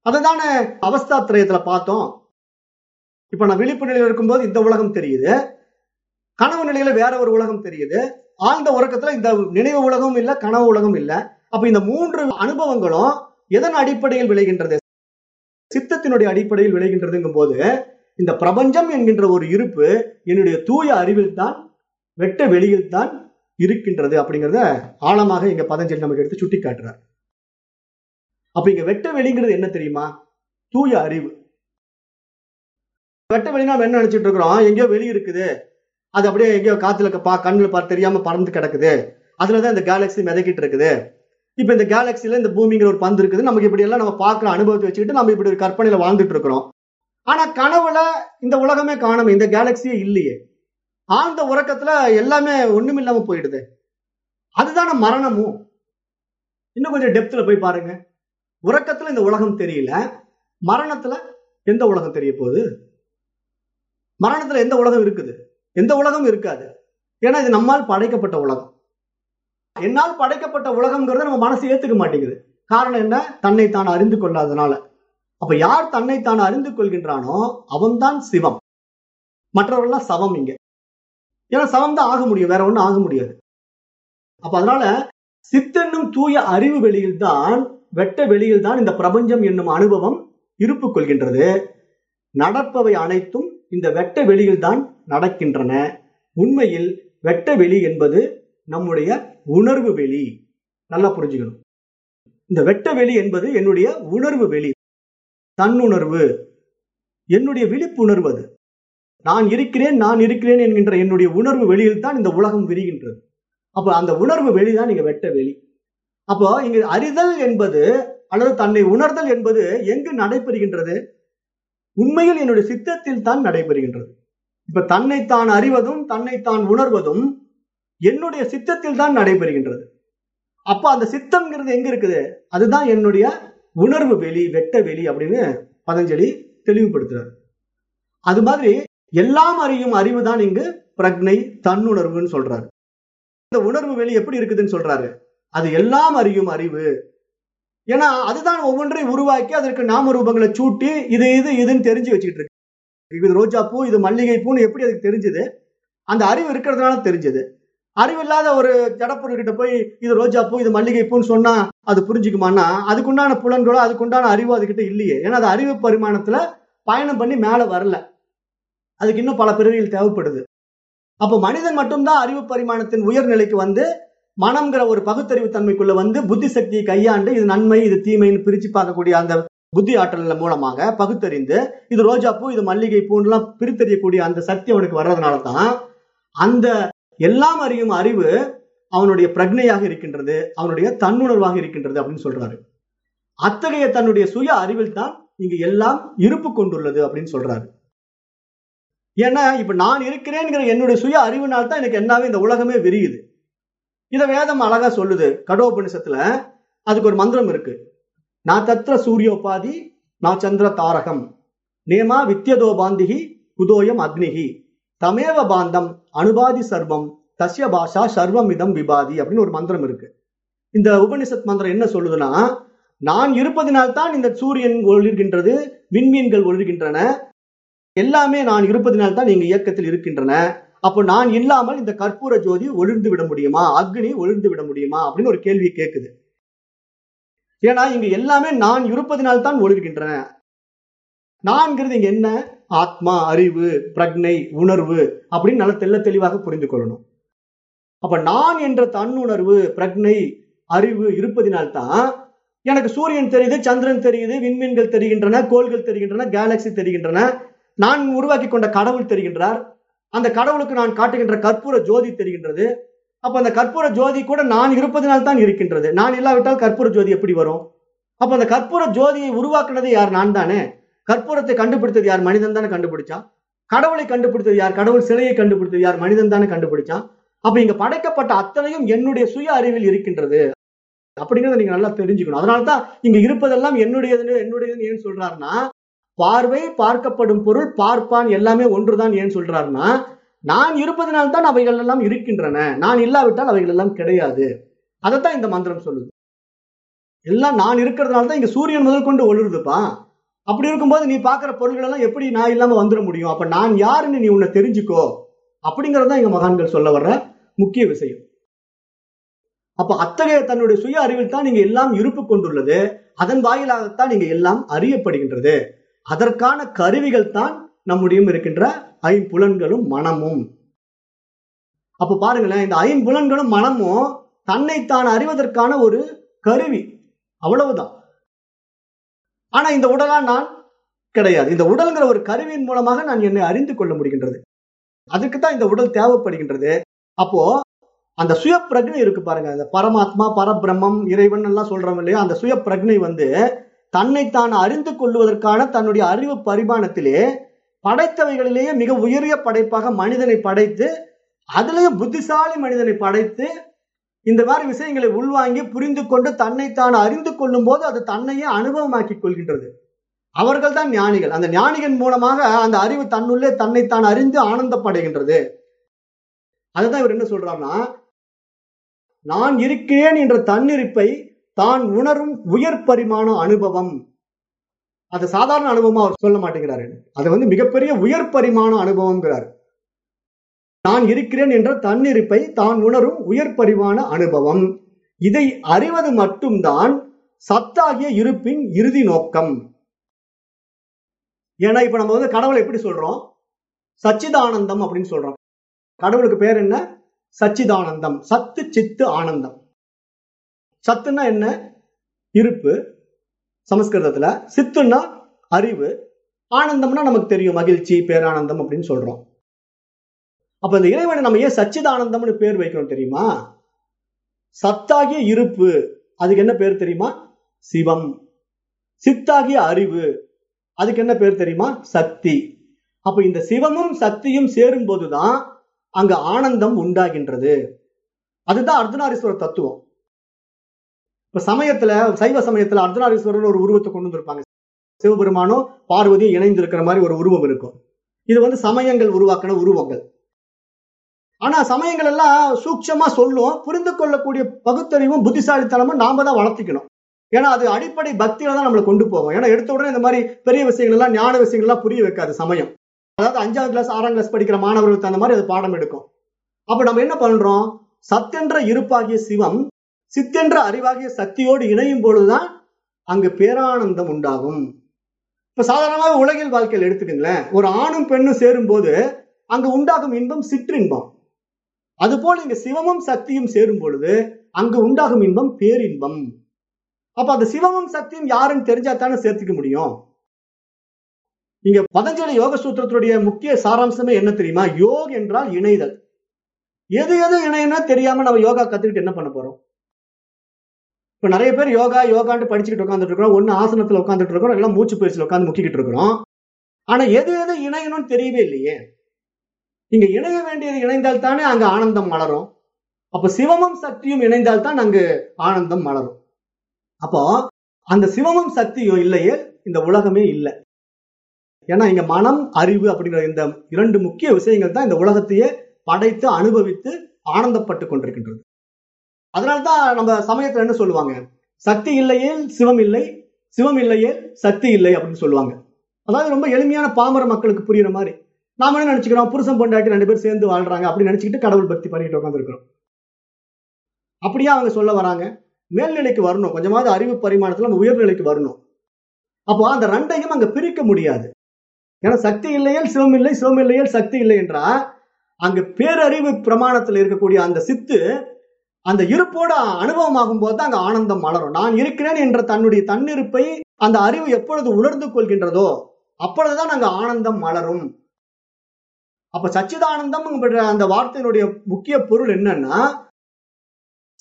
அதைதான அவஸ்தா திரயத்துல பார்த்தோம். இப்ப நான் விழிப்பு நிலையில இருக்கும்போது இந்த உலகம் தெரியுது. கனவு நிலையில வேற ஒரு உலகம் தெரியுது. ஆழ்ந்த உறக்கத்துல இந்த நினைவு உலகம் இல்ல கனவு உலகம் இல்ல. அப்ப இந்த மூன்று அனுபவங்களும் எதன் அடிப்படையில் விளைகின்றது? சித்தத்தினுடைய அடிப்படையில் விளைகின்றதுங்கும் போது இந்த பிரபஞ்சம் என்கின்ற ஒரு இருப்பு என்னுடைய தூய அறிவில் தான் வெட்ட வெளியில் தான் இருக்கின்றது அப்படிங்கிறத ஆழமாக இங்க பதஞ்சலி நமக்கு எடுத்து சுட்டி காட்டுறார் அப்ப இங்க வெட்ட வெளிங்கிறது என்ன தெரியுமா? தூய அறிவு. வெட்ட வெளினா என்ன நினைச்சிட்டு இருக்கிறோம்? எங்கேயோ வெளி இருக்குது. அது அப்படியே எங்கேயோ காத்துல பா கண்ணுல பார்த்து தெரியாம பறந்து கிடக்குது. அதுலதான் இந்த கேலக்ஸி மிதக்கிட்டு இருக்குது. இப்ப இந்த கேலக்சில இந்த பூமிங்கிற ஒரு பந்து இருக்குது. நமக்கு இப்படி எல்லாம் நம்ம பாக்குற அனுபவத்தை வச்சுக்கிட்டு நம்ம இப்படி ஒரு கற்பனையில வாழ்ந்துட்டு இருக்கிறோம். ஆனா கனவுல இந்த உலகமே காணும் இந்த கேலக்சியே இல்லையே. ஆழ்ந்த உறக்கத்துல எல்லாமே ஒண்ணுமில்லாம போயிடுது. அதுதான மரணமும். இன்னும் கொஞ்சம் டெப்த்ல போய் பாருங்க. உறக்கத்துல இந்த உலகம் தெரியல. மரணத்துல எந்த உலகம் தெரிய போகுது? மரணத்துல எந்த உலகம் இருக்குது? எந்த உலகம் இருக்காது. ஏன்னா இது நம்மால் படைக்கப்பட்ட உலகம். என்னால் படைக்கப்பட்ட உலகம்ங்கிறத நம்ம மனசு ஏத்துக்க மாட்டேங்குது. காரணம் என்ன? தன்னை தான் அறிந்து கொள்ளாதனால. அப்ப யார் தன்னை தான் அறிந்து கொள்கின்றானோ அவன்தான் சிவம். மற்றவர்கள்லாம் சவம் இங்க. ஏன்னா சவம் தான் ஆக முடியும். வேற ஒண்ணும் ஆக முடியாது. அப்ப அதனால சித்தன்னும் தூய அறிவு வெளியில் தான் வெட்ட வெளியில் தான் இந்த பிரபஞ்சம் என்னும் அனுபவம் இருப்பு கொள்கின்றது நடப்பவை அனைத்தும் இந்த வெட்ட வெளியில் தான் நடக்கின்றன. உண்மையில் வெட்ட வெளி என்பது நம்முடைய உணர்வு வெளி. நல்லா புரிஞ்சுக்கணும். இந்த வெட்ட வெளி என்பது என்னுடைய உணர்வு வெளி. தன்னுணர்வு. என்னுடைய விழிப்புணர்வு அது. நான் இருக்கிறேன் நான் இருக்கிறேன் என்கின்ற என்னுடைய உணர்வு வெளியில் தான் இந்த உலகம் விரிகின்றது. அப்ப அந்த உணர்வு வெளிதான் நீங்க வெட்ட வெளி. அப்போ இங்கு அறிதல் என்பது அல்லது தன்னை உணர்தல் என்பது எங்கு நடைபெறுகின்றது? உண்மையில் என்னுடைய சித்தத்தில் தான் நடைபெறுகின்றது. இப்ப தன்னைத்தான் அறிவதும் தன்னைத்தான் உணர்வதும் என்னுடைய சித்தத்தில் தான் நடைபெறுகின்றது. அப்ப அந்த சித்தம்ங்கிறது எங்க இருக்குது? அதுதான் என்னுடைய உணர்வு வெளி வெட்ட வெளி அப்படின்னு பதஞ்சலி தெளிவுபடுத்துறாரு. அது மாதிரி எல்லாம் அறியும் அறிவு தான் இங்கு பிரக்னை தன்னுணர்வுன்னு சொல்றாரு. இந்த உணர்வு வெளி எப்படி இருக்குதுன்னு சொல்றாரு? அது எல்லாம் அறியும் அறிவு. ஏன்னா அதுதான் ஒவ்வொன்றையும் உருவாக்கி அதற்கு நாம ரூபங்களை சூட்டி இது இது இதுன்னு தெரிஞ்சு வச்சுக்கிட்டு இருக்கு. இது ரோஜா பூ இது மல்லிகை பூன்னு எப்படி அதுக்கு தெரிஞ்சது? அந்த அறிவு இருக்கிறதுனால தெரிஞ்சது. அறிவில்லாத ஒரு ஜடப்பொருள்கிட்ட போய் இது ரோஜா பூ இது மல்லிகை பூன்னு சொன்னா அது புரிஞ்சுக்குமான்னா அதுக்குண்டான புலன்களோ அதுக்குண்டான அறிவோ அதுகிட்ட இல்லையே. ஏன்னா அது அறிவு பரிமாணத்துல பயணம் பண்ணி மேல வரல. அதுக்கு இன்னும் பல பிறவிகள் தேவைப்படுது. அப்போ மனிதன் மட்டும்தான் அறிவு பரிமாணத்தின் உயர்நிலைக்கு வந்து மனம்ங்கிற ஒரு பகுத்தறிவு தன்மைக்குள்ள வந்து புத்தி சக்தியை கையாண்டு இது நன்மை இது தீமைன்னு பிரிச்சு பார்க்கக்கூடிய அந்த புத்தி ஆற்றல் மூலமாக பகுத்தறிந்து இது ரோஜா பூ இது மல்லிகை பூன்லாம் பிரித்தறியக்கூடிய அந்த சக்தி அவனுக்கு வர்றதுனால தான் அந்த எல்லாம் அறியும் அறிவு அவனுடைய பிரக்னையாக இருக்கின்றது அவனுடைய தன்னுணர்வாக இருக்கின்றது அப்படின்னு சொல்றாரு. அத்தகைய தன்னுடைய சுய அறிவில் தான் இங்கு எல்லாம் இருப்பு கொண்டுள்ளது அப்படின்னு சொல்றாரு. ஏன்னா இப்ப நான் இருக்கிறேன்ங்கிற என்னுடைய சுய அறிவுனால்தான் எனக்கு என்னாவே இந்த உலகமே விரியுது. இத வேதம் அழகா சொல்லுது. கடோபனிஷத்துல அதுக்கு ஒரு மந்திரம் இருக்கு. நான் தத்திர சூரியோபாதி நான் சந்திர தாரகம். நேமா வித்யதோ பாந்திகி குதோயம் அக்னிகி தமேவ பாந்தம் அனுபாதி சர்வம் தஸ்ய பாஷா சர்வம் இதம் விபாதி அப்படின்னு ஒரு மந்திரம் இருக்கு. இந்த உபனிஷத் மந்திரம் என்ன சொல்லுதுன்னா நான் இருப்பதினால்தான் இந்த சூரியன் ஒளிர்கின்றது விண்மீன்கள் ஒளிர்கின்றன. எல்லாமே நான் இருப்பதினால்தான் நீங்க இயக்கத்தில் இருக்கின்றன. அப்போ நான் இல்லாமல் இந்த கற்பூர ஜோதி ஒளிர்ந்து விட முடியுமா? அக்னி ஒளிர்ந்து விட முடியுமா? அப்படின்னு ஒரு கேள்வி கேட்குது ஏன்னா இங்க எல்லாமே நான் இருப்பதனால் தான் ஒளிர்கின்றன. நான்கிறது இங்க என்ன? ஆத்மா அறிவு பிரக்னை உணர்வு அப்படின்னு நல்ல தெள்ள தெளிவாக புரிந்து கொள்ளணும். அப்ப நான் என்ற தன்னுணர்வு பிரக்னை அறிவு இருப்பதினால்தான் எனக்கு சூரியன் தெரியுது சந்திரன் தெரியுது விண்மீன்கள் தெரிகின்றன கோள்கள் தெரிகின்றன கேலக்சி தெரிகின்றன. நான் உருவாக்கி கொண்ட கடவுள் தெரிகின்றார். அந்த கடவுளுக்கு நான் காட்டுகின்ற கற்பூர ஜோதி தெரிகின்றது. அப்ப அந்த கற்பூர ஜோதி கூட நான் இருப்பதனால் தான் இருக்கின்றது. நான் இல்லாவிட்டால் கற்பூர ஜோதி எப்படி வரும்? அப்ப அந்த கற்பூர ஜோதியை உருவாக்குனது யார்? நான் தானே. கற்பூரத்தை கண்டுபிடித்தது யார்? மனிதன் தானே கண்டுபிடிச்சான் கடவுளை கண்டுபிடித்தது யார்? கடவுள் சிலையை கண்டுபிடித்தது யார்? மனிதன் தானே கண்டுபிடிச்சான் அப்ப இங்க படைக்கப்பட்ட அத்தனையும் என்னுடைய சுய அறிவில் இருக்கின்றது. அப்படிங்கறத நீங்க நல்லா தெரிஞ்சுக்கணும். அதனால தான் இங்க இருப்பதெல்லாம் என்னுடையதுன்னு என்னுடையதுன்னு ஏன் சொல்றாருன்னா பார்வை பார்க்கப்படும் பொருள் பார்ப்பான் எல்லாமே ஒன்றுதான் ஏன் சொல்றாருன்னா நான் இருப்பதனால் தான் அவைகள் எல்லாம் இருக்கின்றன. நான் இல்லாவிட்டால் அவைகள் எல்லாம் கிடையாது. அதைத்தான் இந்த மந்திரம் சொல்லுது. எல்லாம் நான் இருக்கிறதுனால தான் இங்க சூரியன் முதல் கொண்டு ஒளிருதுப்பா. அப்படி இருக்கும்போது நீ பாக்குற பொருள்கள் எல்லாம் எப்படி நான் இல்லாம வந்துட முடியும்? அப்ப நான் யாருன்னு நீ உன்னை தெரிஞ்சுக்கோ. அப்படிங்கறதுதான் எங்க மகான்கள் சொல்ல வர்ற முக்கிய விஷயம். அப்ப அத்தகைய தன்னுடைய சுய அறிவில் தான் நீங்க எல்லாம் இருப்பு கொண்டுள்ளது. அதன் வாயிலாகத்தான் நீங்க எல்லாம் அறியப்படுகின்றது. அதற்கான கருவிகள் தான் நம்முடையும் இருக்கின்ற ஐம்புலன்களும் மனமும். அப்ப பாருங்களேன் இந்த ஐம்புலன்களும் மனமும் தன்னைத்தான் அறிவதற்கான ஒரு கருவி. அவ்வளவுதான். ஆனா இந்த உடலா நான் கிடையாது. இந்த உடல்ங்கிற ஒரு கருவியின் மூலமாக நான் என்னை அறிந்து கொள்ள முடிகின்றது. அதுக்கு தான் இந்த உடல் தேவைப்படுகின்றது. அப்போ அந்த சுய பிரக்னை இருக்கு பாருங்க. அந்த பரமாத்மா பரபிரம்மம் இறைவன் எல்லாம் சொல்றோம் இல்லையா? அந்த சுய பிரக்னை வந்து தன்னைத்தான் அறிந்து கொள்வதற்கான தன்னுடைய அறிவு பரிமாணத்திலே படைத்தவைகளிலேயே மிக உயரிய படைப்பாக மனிதனை படைத்து அதுலயும் புத்திசாலி மனிதனை படைத்து இந்த மாதிரி விஷயங்களை உள்வாங்கி புரிந்து கொண்டு தன்னைத்தான் அறிந்து கொள்ளும் போது அது தன்னையே அனுபவமாக்கி கொள்கின்றது. அவர்கள் தான் ஞானிகள். அந்த ஞானிகள் மூலமாக அந்த அறிவு தன்னுள்ளே தன்னைத்தான் அறிந்து ஆனந்தப்படுகின்றது. அதுதான் இவர் என்ன சொல்றாருன்னா நான் இருக்கிறேன் என்ற தன்னிருப்பை தான் உணரும் உயர் பரிமாண அனுபவம். அது சாதாரண அனுபவமா அவர் சொல்ல மாட்டேங்கிறாரு. அது வந்து மிகப்பெரிய உயர் பரிமாண அனுபவம்ங்கிறார். நான் இருக்கிறேன் என்ற தன்னிருப்பை தான் உணரும் உயர் பரிமாண அனுபவம். இதை அறிவது மட்டும்தான் சத்தாகிய இருப்பின் இறுதி நோக்கம். ஏன்னா இப்ப நம்ம வந்து கடவுளை எப்படி சொல்றோம்? சச்சிதானந்தம் அப்படின்னு சொல்றோம். கடவுளுக்கு பேர் என்ன? சச்சிதானந்தம். சத்து சித்து ஆனந்தம். சத்துன்னா என்ன? இருப்பு சமஸ்கிருதத்துல. சித்துன்னா அறிவு ஆனந்தம்னா நமக்கு தெரியும் மகிழ்ச்சி பேரானந்தம் அப்படின்னு சொல்றோம். அப்ப இந்த இறைவனை நம்ம ஏன் சச்சிதானந்தம்னு பேர் வைக்கிறோம் தெரியுமா? சத்தாகிய இருப்பு. அதுக்கு என்ன பேர் தெரியுமா? சிவம். சித்தாகிய அறிவு. அதுக்கு என்ன பேர் தெரியுமா? சக்தி. அப்ப இந்த சிவமும் சக்தியும் சேரும் போதுதான் அங்க ஆனந்தம் உண்டாகின்றது. அதுதான் அர்த்தநாரீஸ்வரர் தத்துவம். இப்ப சமயத்துல சைவ சமயத்துல அர்த்தநாரீஸ்வரர் ஒரு உருவத்தை கொண்டு வந்திருப்பாங்க. சிவபெருமானும் பார்வதியும் இணைந்து இருக்கிற மாதிரி ஒரு உருவம் இருக்கும். இது வந்து சமயங்கள் உருவாக்கின உருவங்கள். ஆனா சமயங்கள் எல்லாம் சூட்சமா சொல்லும் புரிந்து கொள்ளக்கூடிய பகுத்தறிவும் புத்திசாலித்தனமும் நாம தான் வளர்த்திக்கணும். ஏன்னா அது அடிப்படை பக்தியில தான் நம்மளை கொண்டு போகும். ஏன்னா எடுத்த உடனே இந்த மாதிரி பெரிய விஷயங்கள் எல்லாம் ஞான விஷயங்கள் எல்லாம் புரிய வைக்காது சமயம். அதாவது அஞ்சாவது கிளாஸ் ஆறாம் கிளாஸ் படிக்கிற மாணவர்களுக்கு அந்த மாதிரி அது பாடம் எடுக்கும். அப்ப நம்ம என்ன பண்றோம்? சத்தென்ற இருப்பாகிய சிவம் சித்தென்ற அறிவாகிய சக்தியோடு இணையும் பொழுதுதான் அங்கு பேரானந்தம் உண்டாகும். இப்ப சாதாரணமாக உலகில் வாழ்க்கையில் எடுத்துக்கங்களேன் ஒரு ஆணும் பெண்ணும் சேரும் போது அங்கு உண்டாகும் இன்பம் சிற்றின்பம். அதுபோல் இங்க சிவமும் சக்தியும் சேரும் பொழுது அங்கு உண்டாகும் இன்பம் பேரின்பம். அப்ப அந்த சிவமும் சக்தியும் யாருன்னு தெரிஞ்சா தானே சேர்த்துக்க முடியும்? இங்க பதஞ்சலி யோக சூத்திரத்துடைய முக்கிய சாராம்சமே என்ன தெரியுமா? யோக் என்றால் இணைதல். எது எது இணையனா தெரியாம நம்ம யோகா கத்துக்கிட்டு என்ன பண்ண போறோம்? இப்ப நிறைய பேர் யோகா யோகான்ட்டு படிச்சுக்கிட்டு உட்காந்துட்டு இருக்கிறோம். ஒன்று ஆசனத்துல உட்காந்துட்டு இருக்கிறோம் எல்லாம் மூச்சு பயிற்சியில் உட்காந்து முக்கிக்கிட்டு இருக்கிறோம். ஆனா எது எது இணையணும்னு தெரியவே இல்லையே. இங்க இணைய வேண்டியது இணைந்தால் தானே அங்க ஆனந்தம் மலரும். அப்ப சிவமும் சக்தியும் இணைந்தால் தான் அங்கு ஆனந்தம் மலரும். அப்போ அந்த சிவமும் சக்தியும் இல்லையே இந்த உலகமே இல்லை. ஏன்னா இங்க மனம் அறிவு அப்படிங்கிற இந்த இரண்டு முக்கிய விஷயங்கள் தான் இந்த உலகத்தையே படைத்து அனுபவித்து ஆனந்தப்பட்டு கொண்டிருக்கின்றது. அதனால்தான் நம்ம சமயத்துல என்ன சொல்லுவாங்க? சக்தி இல்லையே சிவம் இல்லை சிவம் இல்லையே சக்தி இல்லை அப்படின்னு சொல்லுவாங்க. அதாவது ரொம்ப எளிமையான பாமர மக்களுக்கு புரியுற மாதிரி. நாம என்ன நினைச்சுக்கிறோம்? புருஷன் பொண்டாட்டி ரெண்டு பேர் சேர்ந்து வாழ்றாங்க அப்படின்னு நினைச்சுக்கிட்டு கடவுள் பக்தி பண்ணிட்டு உட்காந்துருக்கிறோம் அப்படியே அவங்க சொல்ல வராங்க? மேல்நிலைக்கு வரணும். கொஞ்சமாவது அறிவு பரிமாணத்துல நம்ம உயர்நிலைக்கு வரணும். அப்போ அந்த ரெண்டையும் அங்க பிரிக்க முடியாது. ஏன்னா சக்தி இல்லையேல் சிவம் இல்லை சிவம் இல்லையேல் சக்தி இல்லை என்றா அங்க பேரறிவு பிரமாணத்துல இருக்கக்கூடிய அந்த சித்து அந்த இருப்போட அனுபவம் போது தான் அங்க ஆனந்தம் மலரும். நான் இருக்கிறேன் என்ற தன்னுடைய தன்னிருப்பை அந்த அறிவு எப்பொழுது உணர்ந்து கொள்கின்றதோ அப்பொழுதுதான் அங்க ஆனந்தம் மலரும். அப்ப சச்சிதானந்தம் அந்த வார்த்தையினுடைய முக்கிய பொருள் என்னன்னா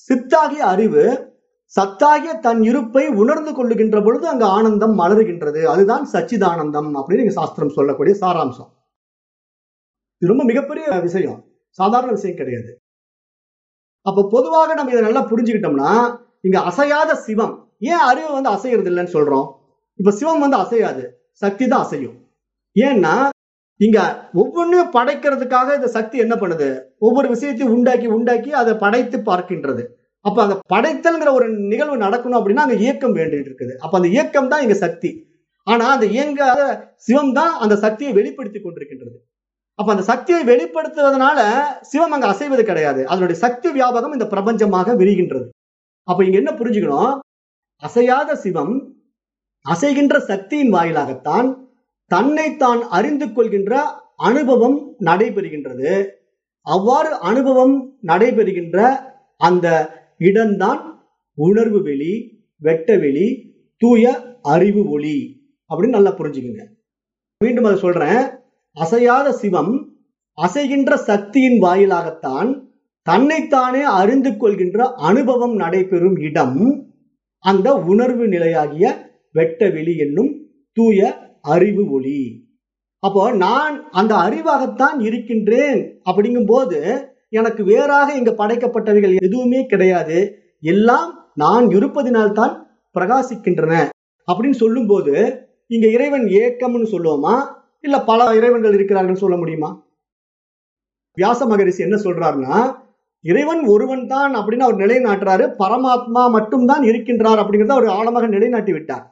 சித்தாகிய அறிவு சத்தாகிய தன் இருப்பை உணர்ந்து கொள்ளுகின்ற பொழுது அங்க ஆனந்தம் மலருகின்றது. அதுதான் சச்சிதானந்தம் அப்படின்னு இங்க சாஸ்திரம் சொல்லக்கூடிய சாராம்சம். இது ரொம்ப மிகப்பெரிய விஷயம். சாதாரண விஷயம் கிடையாது. அப்ப பொதுவாக நம்ம இதை நல்லா புரிஞ்சுக்கிட்டோம்னா இங்க அசையாத சிவம் ஏன் அறிவு வந்து அசைகிறது இல்லைன்னு சொல்றோம்? இப்ப சிவம் வந்து அசையாது சக்தி தான் அசையும். ஏன்னா இங்க ஒவ்வொன்றையும் படைக்கிறதுக்காக இந்த சக்தி என்ன பண்ணுது? ஒவ்வொரு விஷயத்தையும் உண்டாக்கி உண்டாக்கி அதை படைத்து பார்க்கின்றது. அப்ப அந்த படைத்தல்ங்கிற ஒரு நிகழ்வு நடக்கணும் அப்படின்னா அங்க இயக்கம் வேண்டிட்டு இருக்குது. அப்ப அந்த இயக்கம் தான் இங்க சக்தி. ஆனா அந்த இயங்காத சிவம் தான் அந்த சக்தியை வெளிப்படுத்தி கொண்டிருக்கின்றது. அப்ப அந்த சக்தியை வெளிப்படுத்துவதனால சிவம் அங்க அசைவது கிடையாது. அதனுடைய சக்தி வியாபகம் இந்த பிரபஞ்சமாக விரிகின்றது. அப்ப இங்க என்ன புரிஞ்சுக்கணும்? அசையாத சிவம் அசைகின்ற சக்தியின் வாயிலாகத்தான் தன்னை தான் அறிந்து கொள்கின்ற அனுபவம் நடைபெறுகின்றது. அவ்வாறு அனுபவம் நடைபெறுகின்ற அந்த இடம்தான் உணர்வு வெளி வெட்ட வெளி தூய அறிவு ஒளி அப்படின்னு நல்லா புரிஞ்சுக்குங்க. மீண்டும் அதை சொல்றேன். அசையாத சிவம் அசைகின்ற சக்தியின் வாயிலாகத்தான் தன்னைத்தானே அறிந்து கொள்கின்ற அனுபவம் நடைபெறும் இடம். அந்த உணர்வு நிலையாகிய வெட்ட வெளி என்னும் தூய அறிவு ஒளி. அப்போ நான் அந்த அறிவாகத்தான் இருக்கின்றேன் அப்படிங்கும் போது எனக்கு வேறாக இங்க படைக்கப்பட்டவைகள் எதுவுமே கிடையாது. எல்லாம் நான் இருப்பதினால்தான் பிரகாசிக்கின்றன அப்படின்னு சொல்லும்போது இங்க இறைவன் ஏக்கம்னு சொல்லுவோமா? இல்ல பல இறைவன்கள் இருக்கிறார்கள் சொல்ல முடியுமா? வியாச மகரிஷி என்ன சொல்றாருன்னா இறைவன் ஒருவன் தான் அப்படின்னு அவர் நிலைநாட்டுறாரு பரமாத்மா மட்டும்தான் இருக்கின்றார் அப்படிங்கிறத அவர் ஆழமாக நிலைநாட்டி விட்டார்.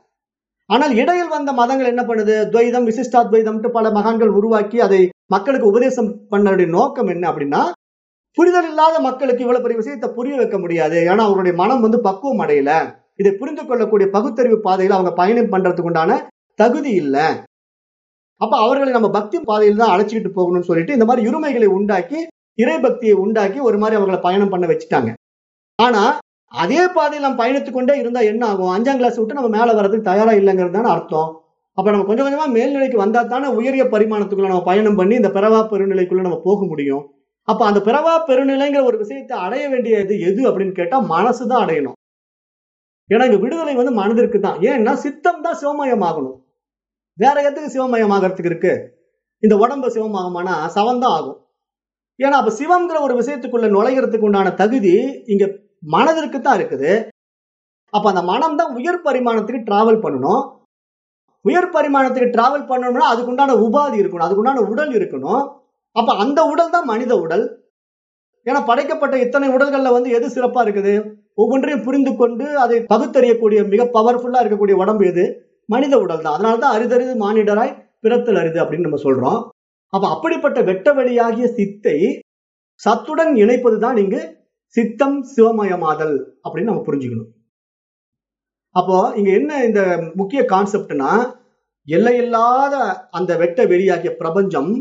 ஆனால் இடையில் வந்த மதங்கள் என்ன பண்ணுது? துவைதம் விசிஷ்டாத்வைதம்ட்டு பல மகான்கள் உருவாக்கி அதை மக்களுக்கு உபதேசம் பண்ணனுடைய நோக்கம் என்ன அப்படின்னா புரிதல் இல்லாத மக்களுக்கு இவ்வளவு பெரிய விஷயத்தை புரிய வைக்க முடியாது. ஏன்னா அவருடைய மனம் வந்து பக்குவம் அடையல. இதை புரிந்து கொள்ளக்கூடிய பகுத்தறிவு பாதையில அவங்க பயணம் பண்றதுக்கு உண்டான தகுதி இல்லை. அப்ப அவர்களை நம்ம பக்தி பாதையில் தான் அழைச்சிக்கிட்டு போகணும்னு சொல்லிட்டு இந்த மாதிரி இருமைகளை உண்டாக்கி இறை பக்தியை உண்டாக்கி ஒரு மாதிரி அவங்களை பயணம் பண்ண வச்சுட்டாங்க. ஆனா அதே பாதையில் நம்ம பயணித்து கொண்டே இருந்தா என்ன ஆகும்? அஞ்சாம் கிளாஸ் விட்டு நம்ம மேல வர்றதுக்கு தயாரா இல்லைங்கிறது தானே அர்த்தம். அப்ப நம்ம கொஞ்சம் கொஞ்சமா மேல்நிலைக்கு வந்தா தானே உயரிய பரிமாணத்துக்குள்ள நம்ம பயணம் பண்ணி இந்த பிறவா பெருநிலைக்குள்ள நம்ம போக முடியும். அப்ப அந்த பிறவா பெருநிலைங்கிற ஒரு விஷயத்தை அடைய வேண்டியது எது அப்படின்னு கேட்டா மனசு தான் அடையணும். ஏன்னா இங்க விடுதலை வந்து மனதிற்கு தான் ஏன்னா சித்தம் தான் சிவமயமாகணும் வேற எதுக்கு சிவமயமாகறதுக்கு இருக்கு? இந்த உடம்பு சிவமாகுமானா சவம் தான் ஆகும். ஏன்னா அப்ப சிவம்ங்கிற ஒரு விஷயத்துக்குள்ள நுழைகிறதுக்கு உண்டான தகுதி இங்க மனதிற்கு தான் இருக்குது. அப்ப அந்த மனம் தான் உயர் பரிமாணத்துக்கு டிராவல் பண்ணணும். உயர் பரிமாணத்துக்கு டிராவல் பண்ணணும்னா அதுக்குண்டான உபாதி இருக்கணும். அதுக்குண்டான உடல் இருக்கணும். அப்ப அந்த உடல் தான் மனித உடல். ஏன்னா படைக்கப்பட்ட இத்தனை உடல்கள்ல வந்து எது சிறப்பா இருக்குது? ஒவ்வொன்றையும் புரிந்து கொண்டு அதை பகுத்தறியக்கூடிய மிக பவர்ஃபுல்லா இருக்கக்கூடிய உடம்பு எது? மனித உடல் தான். அதனாலதான் அரிதறிது மானிடராய் பிறத்தல் அரிது அப்படின்னு நம்ம சொல்றோம். அப்ப அப்படிப்பட்ட வெட்ட வெளியாகிய சித்தை சத்துடன் இணைப்பதுதான் இங்கு சித்தம் சிவமயமாதல் அப்படின்னு நம்ம புரிஞ்சுக்கணும். அப்போ இங்க என்ன இந்த முக்கிய கான்செப்ட்னா எல்லையில்லாத அந்த வெட்ட வெளியாகிய பிரபஞ்சம்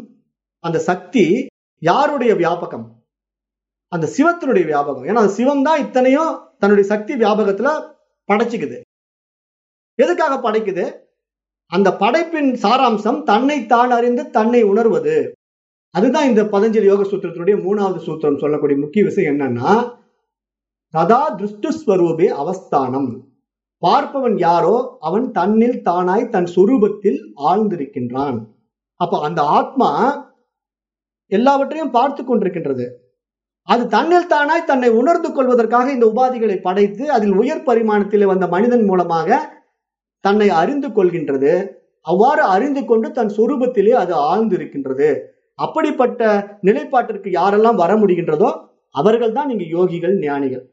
அந்த சக்தி யாருடைய வியாபகம்? அந்த சிவத்தினுடைய வியாபகம். ஏன்னா சிவம் தான் இத்தனையும் தன்னுடைய சக்தி வியாபகத்துல படைச்சுக்குது. எதுக்காக படைக்குது? அந்த படைப்பின் சாராம்சம் தன்னை தான் அறிந்து தன்னை உணர்வது. அதுதான் இந்த பதஞ்சலி யோக சூத்திரத்தினுடைய மூணாவது சூத்திரம் சொல்லக்கூடிய முக்கிய விஷயம் என்னன்னா ததா திருஷ்டுஸ்வரூபே அவஸ்தானம். பார்ப்பவன் யாரோ அவன் தன்னில் தானாய் தன் சுரூபத்தில் ஆழ்ந்திருக்கின்றான். அப்ப அந்த ஆத்மா எல்லாவற்றையும் பார்த்து கொண்டிருக்கின்றது. அது தன்னில் தானாய் தன்னை உணர்ந்து கொள்வதற்காக இந்த உபாதிகளை படைத்து அதில் உயர் பரிமாணத்தில் வந்த மனிதன் மூலமாக தன்னை அறிந்து கொள்கின்றது. அவ்வாறு அறிந்து கொண்டு தன் சொரூபத்திலே அது ஆழ்ந்து இருக்கின்றது அப்படிப்பட்ட நிலைப்பாட்டிற்கு யாரெல்லாம் வர முடிகின்றதோ அவர்கள் தான் இங்கு யோகிகள் ஞானிகள்.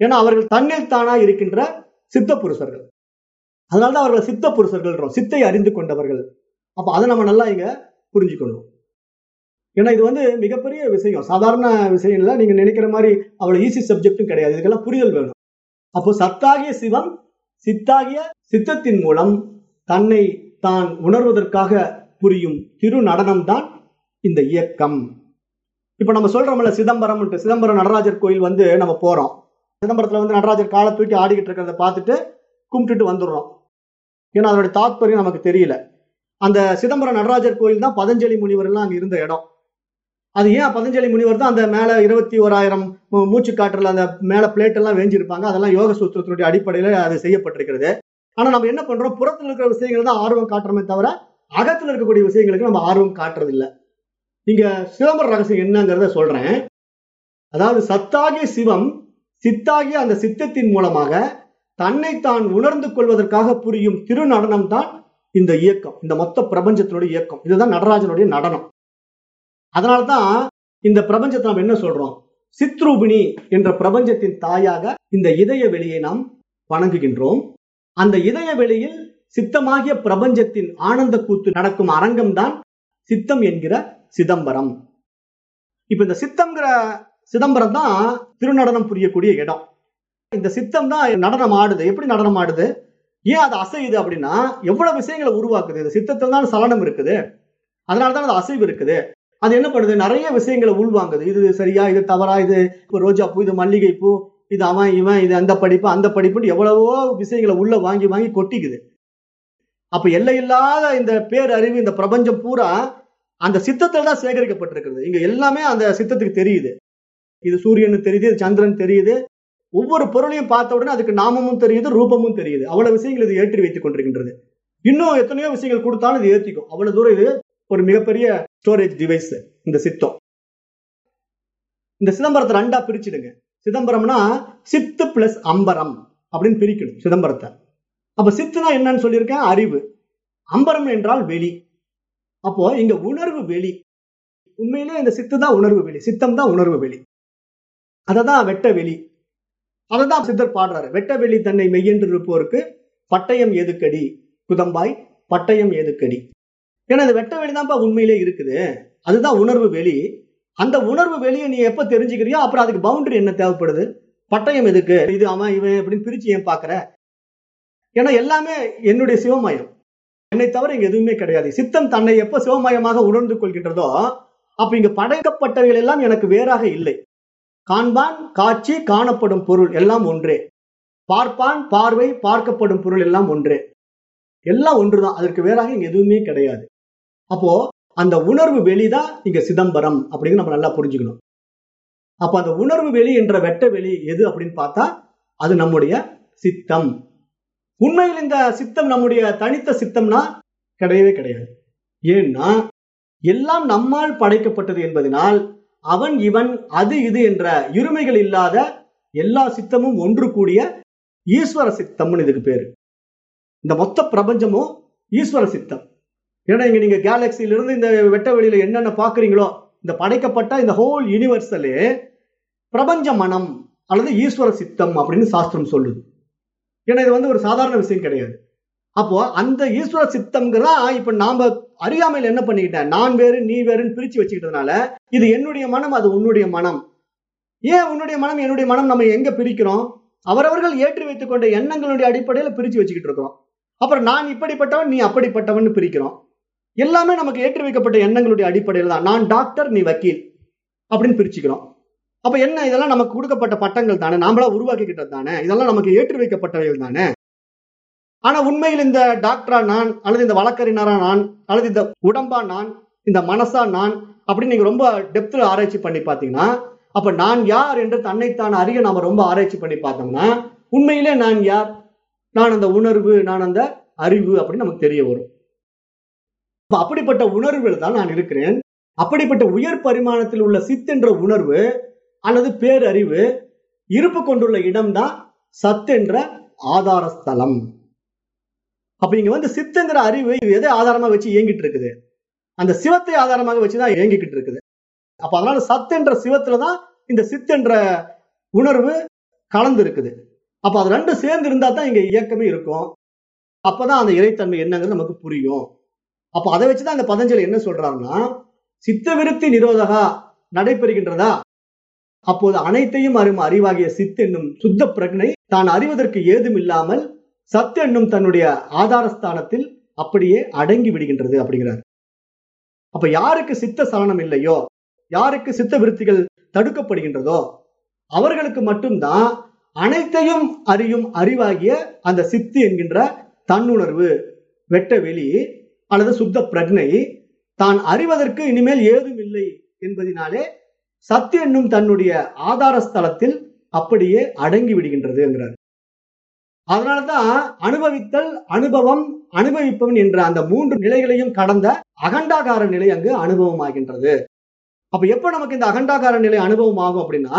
ஏன்னா அவர்கள் தன்னில் தானா இருக்கின்ற சித்த புருஷர்கள். அதனாலதான் அவர்கள் சித்த புருஷர்கள் சித்தை அறிந்து கொண்டவர்கள். அப்ப அதை நம்ம நல்லா இங்க புரிஞ்சுக்கணும். ஏன்னா இது வந்து மிகப்பெரிய விஷயம். சாதாரண விஷயம் இல்லை. நீங்க நினைக்கிற மாதிரி அவ்வளவு ஈஸி சப்ஜெக்டும் கிடையாது. இதுக்கெல்லாம் புரிதல் வேணும். அப்போ சத்தாகிய சிவம் சித்தாகிய சித்தத்தின் மூலம் தன்னை தான் உணர்வதற்காக புரியும் திரு நடனம் தான் இந்த இயக்கம். இப்ப நம்ம சொல்றோம்ல சிதம்பரம் சிதம்பரம் நடராஜர் கோயில் வந்து நம்ம போறோம். சிதம்பரத்துல வந்து நடராஜர் காலை தூக்கி ஆடிக்கிட்டு இருக்கிறத பார்த்துட்டு கும்பிட்டுட்டு வந்துடுறோம். ஏன்னா அதனுடைய தாத்பரியம் நமக்கு தெரியல. அந்த சிதம்பரம் நடராஜர் கோயில் தான் பதஞ்சலி முனிவர் எல்லாம் அங்க இருந்த இடம். அது ஏன் பதஞ்சலி முனிவர் தான் அந்த மேல இருபத்தி ஓராயிரம் மூச்சு காற்றுல அந்த மேல பிளேட் எல்லாம் வேஞ்சிருப்பாங்க? அதெல்லாம் யோக சூத்திரத்தினுடைய அடிப்படையில அது செய்யப்பட்டிருக்கிறது. ஆனா நம்ம என்ன பண்றோம்? புறத்துல இருக்கிற விஷயங்கள் தான் ஆர்வம் காட்டுறோமே தவிர அகத்துல இருக்கக்கூடிய விஷயங்களுக்கு நம்ம ஆர்வம் காட்டுறதில்லை. இங்க சிதம்பர ரகசியம் என்னங்கிறத சொல்றேன். அதாவது சத்தாகிய சிவம் சித்தாகிய அந்த சித்தத்தின் மூலமாக தன்னை தான் உணர்ந்து கொள்வதற்காக புரியும் திருநடனம் தான் இந்த இயக்கம் இந்த மொத்த பிரபஞ்சத்தினுடைய இயக்கம். இதுதான் நடராஜனுடைய நடனம். அதனால்தான் இந்த பிரபஞ்சத்தை நாம் என்ன சொல்றோம்? சித்ரூபிணி என்ற பிரபஞ்சத்தின் தாயாக இந்த இதய வெளியை நாம் வணங்குகின்றோம். அந்த இதய வெளியில் சித்தமாகிய பிரபஞ்சத்தின் ஆனந்த கூத்து நடக்கும் அரங்கம்தான் சித்தம் என்கிற சிதம்பரம். இப்ப இந்த சித்தம்ங்கிற சிதம்பரம் தான் திருநடனம் புரியக்கூடிய இடம். இந்த சித்தம் தான் நடனம் ஆடுது எப்படி நடனம் ஆடுது ஏன் அது அசையுது அப்படின்னா எவ்வளவு விஷயங்களை உருவாக்குது? இந்த சித்தத்தில் தான் சலனம் இருக்குது. அதனாலதான் அது அசைவு இருக்குது. அது என்ன பண்ணுது? நிறைய விஷயங்களை உள்வாங்குது. இது சரியா இது தவறா இது இப்போ ரோஜா பூ இது மல்லிகை பூ இது அவன் இவன் இது அந்த படிப்பு அந்த படிப்புன்னு எவ்வளவோ விஷயங்களை உள்ள வாங்கி வாங்கி கொட்டிக்குது. அப்ப எல்லையில்லாத இந்த பேரறிவு இந்த பிரபஞ்சம் பூரா அந்த சித்தத்தில் தான் சேகரிக்கப்பட்டிருக்கிறது. இங்க எல்லாமே அந்த சித்தத்துக்கு தெரியுது. இது சூரியன் தெரியுது இது சந்திரன் தெரியுது. ஒவ்வொரு பொருளையும் பார்த்த உடனே அதுக்கு நாமமும் தெரியுது ரூபமும் தெரியுது. அவ்வளவு விஷயங்கள் இது ஏற்றி வைத்துக் கொண்டிருக்கின்றது. இன்னும் எத்தனையோ விஷயங்கள் கொடுத்தாலும் இது ஏற்றிக்கும். அவ்வளவு தூரம் இது ஒரு மிகப்பெரிய ஸ்டோரேஜ் டிவைஸ் இந்த சித்தம். இந்த சிதம்பரத்தை ரெண்டா பிரிச்சிடுங்க. சிதம்பரம்னா சித்து பிளஸ் அம்பரம் அப்படின்னு பிரிக்கணும் சிதம்பரத்தை. அப்ப சித்துனா என்னன்னு சொல்லியிருக்கேன்? அறிவு. அம்பரம் என்றால் வெளி. அப்போ இங்க உணர்வு வெளி. உண்மையிலே இந்த சித்து தான் உணர்வு வெளி. சித்தம் தான் உணர்வு வெளி. அததான் வெட்ட வெளி. அததான் சித்தர் பாடுறாரு. வெட்ட வெளி தன்னை மெய்யென்று இருப்போருக்கு பட்டயம் எதுக்கடி குதம்பாய் பட்டயம் எதுக்கடி ஏன்னா இந்த வெட்ட வெளிதான்ப்பா உண்மையிலே இருக்குது. அதுதான் உணர்வு வெளி. அந்த உணர்வு வெளியை நீ எப்ப தெரிஞ்சுக்கிறியோ அப்புறம் அதுக்கு பவுண்டரி என்ன தேவைப்படுது? பட்டயம் எதுக்கு? இது அவன் இவன் அப்படின்னு பிரிச்சு ஏன் பாக்குற ஏன்னா எல்லாமே என்னுடைய சிவமயம். என்னை தவிர இங்க எதுவுமே கிடையாது. சித்தம் தன்னை எப்ப சிவமயமாக உணர்ந்து கொள்கின்றதோ அப்ப இங்க படைக்கப்பட்டவைகள் எல்லாம் எனக்கு வேறாக இல்லை. காண்பான் காட்சி காணப்படும் பொருள் எல்லாம் ஒன்றே. பார்ப்பான் பார்வை பார்க்கப்படும் பொருள் எல்லாம் ஒன்றே. எல்லாம் ஒன்றுதான். அதற்கு வேறாக இங்க எதுவுமே கிடையாது. அப்போ அந்த உணர்வு வெளிதான் இங்க சிதம்பரம் அப்படின்னு நம்ம நல்லா புரிஞ்சுக்கணும். அப்ப அந்த உணர்வு வெளி என்ற வெட்ட வெளி எது அப்படின்னு பார்த்தா அது நம்முடைய சித்தம். உண்மையில் இந்த சித்தம் நம்முடைய தனித்த சித்தம்னா கிடையவே கிடையாது. ஏன்னா எல்லாம் நம்மால் படைக்கப்பட்டது என்பதனால் அவன் இவன் அது இது என்ற இருமைகள் இல்லாத எல்லா சித்தமும் ஒன்று கூடிய ஈஸ்வர சித்தம்னு இதுக்கு பேரு. இந்த மொத்த பிரபஞ்சமும் ஈஸ்வர சித்தம். ஏன்னா இங்க நீங்க கேலக்சியிலிருந்து இந்த வெட்ட வெளியில என்னென்ன பாக்குறீங்களோ இந்த படைக்கப்பட்ட இந்த ஹோல் யூனிவர்சலே பிரபஞ்ச மனம் அல்லது ஈஸ்வர சித்தம் அப்படின்னு சாஸ்திரம் சொல்லுது. ஏன்னா இது வந்து ஒரு சாதாரண விஷயம் கிடையாது. அப்போ அந்த ஈஸ்வர சித்தம்ங்கிறதா இப்ப நாம அறியாமையில என்ன பண்ணிக்கிட்டேன் நான் வேறு நீ வேறுன்னு பிரிச்சு வச்சுக்கிட்டதுனால இது என்னுடைய மனம் அது உன்னுடைய மனம். ஏன் உன்னுடைய மனம் என்னுடைய மனம் நம்ம எங்க பிரிக்கிறோம்? அவரவர்கள் ஏற்றி வைத்துக் கொண்ட எண்ணங்களுடைய அடிப்படையில பிரிச்சு வச்சுக்கிட்டு இருக்கிறோம். அப்புறம் நான் இப்படிப்பட்டவன் நீ அப்படிப்பட்டவன் பிரிக்கிறோம். எல்லாமே நமக்கு ஏற்றி வைக்கப்பட்ட எண்ணங்களுடைய அடிப்படையில் தான். நான் டாக்டர் நீ வக்கீல் அப்படின்னு பிரிச்சுக்கிறோம். அப்ப என்ன? இதெல்லாம் நமக்கு கொடுக்கப்பட்ட பட்டங்கள் தானே. நாமளா உருவாக்கிக்கிட்டது தானே. இதெல்லாம் நமக்கு ஏற்றி வைக்கப்பட்டவைகள் தானே. ஆனா உண்மையில் இந்த டாக்டரா நான் அல்லது இந்த வழக்கறிஞரா நான் அல்லது இந்த உடம்பா நான் இந்த மனசா நான் அப்படின்னு நீங்க ரொம்ப டெப்த்ல ஆராய்ச்சி பண்ணி பாத்தீங்கன்னா அப்ப நான் யார் என்று தன்னைத்தான் அறிய நாம ரொம்ப ஆராய்ச்சி பண்ணி பார்த்தோம்னா உண்மையிலே நான் யார்? நான் அந்த உணர்வு நான் அந்த அறிவு அப்படின்னு நமக்கு தெரிய வரும். அப்படிப்பட்ட உணர்வில் தான் நான் இருக்கிறேன். அப்படிப்பட்ட உயர் பரிமாணத்தில் உள்ள சித் என்ற உணர்வு அல்லது பேரறிவு இருப்பு கொண்டுள்ள இடம்தான் சத் என்ற ஆதாரஸ்தலம். அப்ப இங்க வந்து சித்துங்கிற அறிவு இது எதை ஆதாரமா வச்சு இயங்கிட்டு இருக்குது? அந்த சிவத்தை ஆதாரமாக வச்சுதான் இயங்கிக்கிட்டு இருக்குது. அப்ப அதனால சத் என்ற சிவத்துலதான் இந்த சித் என்ற உணர்வு கலந்து இருக்குது. அப்ப அது ரெண்டும் சேர்ந்து இருந்தா தான் இங்க இயக்கமே இருக்கும். அப்பதான் அந்த இறைத்தன்மை என்னங்கிறது நமக்கு புரியும். அப்ப அதை வச்சுதான் அந்த பதஞ்சலி என்ன சொல்றாங்கன்னா சித்த விருத்தி நிரோதகா நடைபெறுகின்றதா? அப்போது அனைத்தையும் அறிவு அறிவாகிய சித் என்னும் சுத்த பிரக்னை தான் அறிவதற்கு ஏதும் இல்லாமல் சத் என்னும் தன்னுடைய ஆதாரஸ்தானத்தில் அப்படியே அடங்கி விடுகின்றது அப்படிங்கிறார். அப்ப யாருக்கு சித்த சலனம் இல்லையோ யாருக்கு சித்த விருத்திகள் தடுக்கப்படுகின்றதோ அவர்களுக்கு மட்டும்தான் அனைத்தையும் அறியும் அறிவாகிய அந்த சித்து என்கின்ற தன்னுணர்வு வெட்ட வெளி அல்லது சுத்த பிரக்னை தான் அறிவதற்கு இனிமேல் ஏதும் இல்லை என்பதினாலே சத்து என்னும் தன்னுடைய ஆதார ஸ்தலத்தில் அப்படியே அடங்கி விடுகின்றது என்கிறார். அதனாலதான் அனுபவித்தல் அனுபவம் அனுபவிப்பவன் என்ற அந்த மூன்று நிலைகளையும் கடந்த அகண்டாகார நிலை அங்கு அனுபவம் ஆகின்றது அப்ப எப்ப நமக்கு இந்த அகண்டாகார நிலை அனுபவம் ஆகும் அப்படின்னா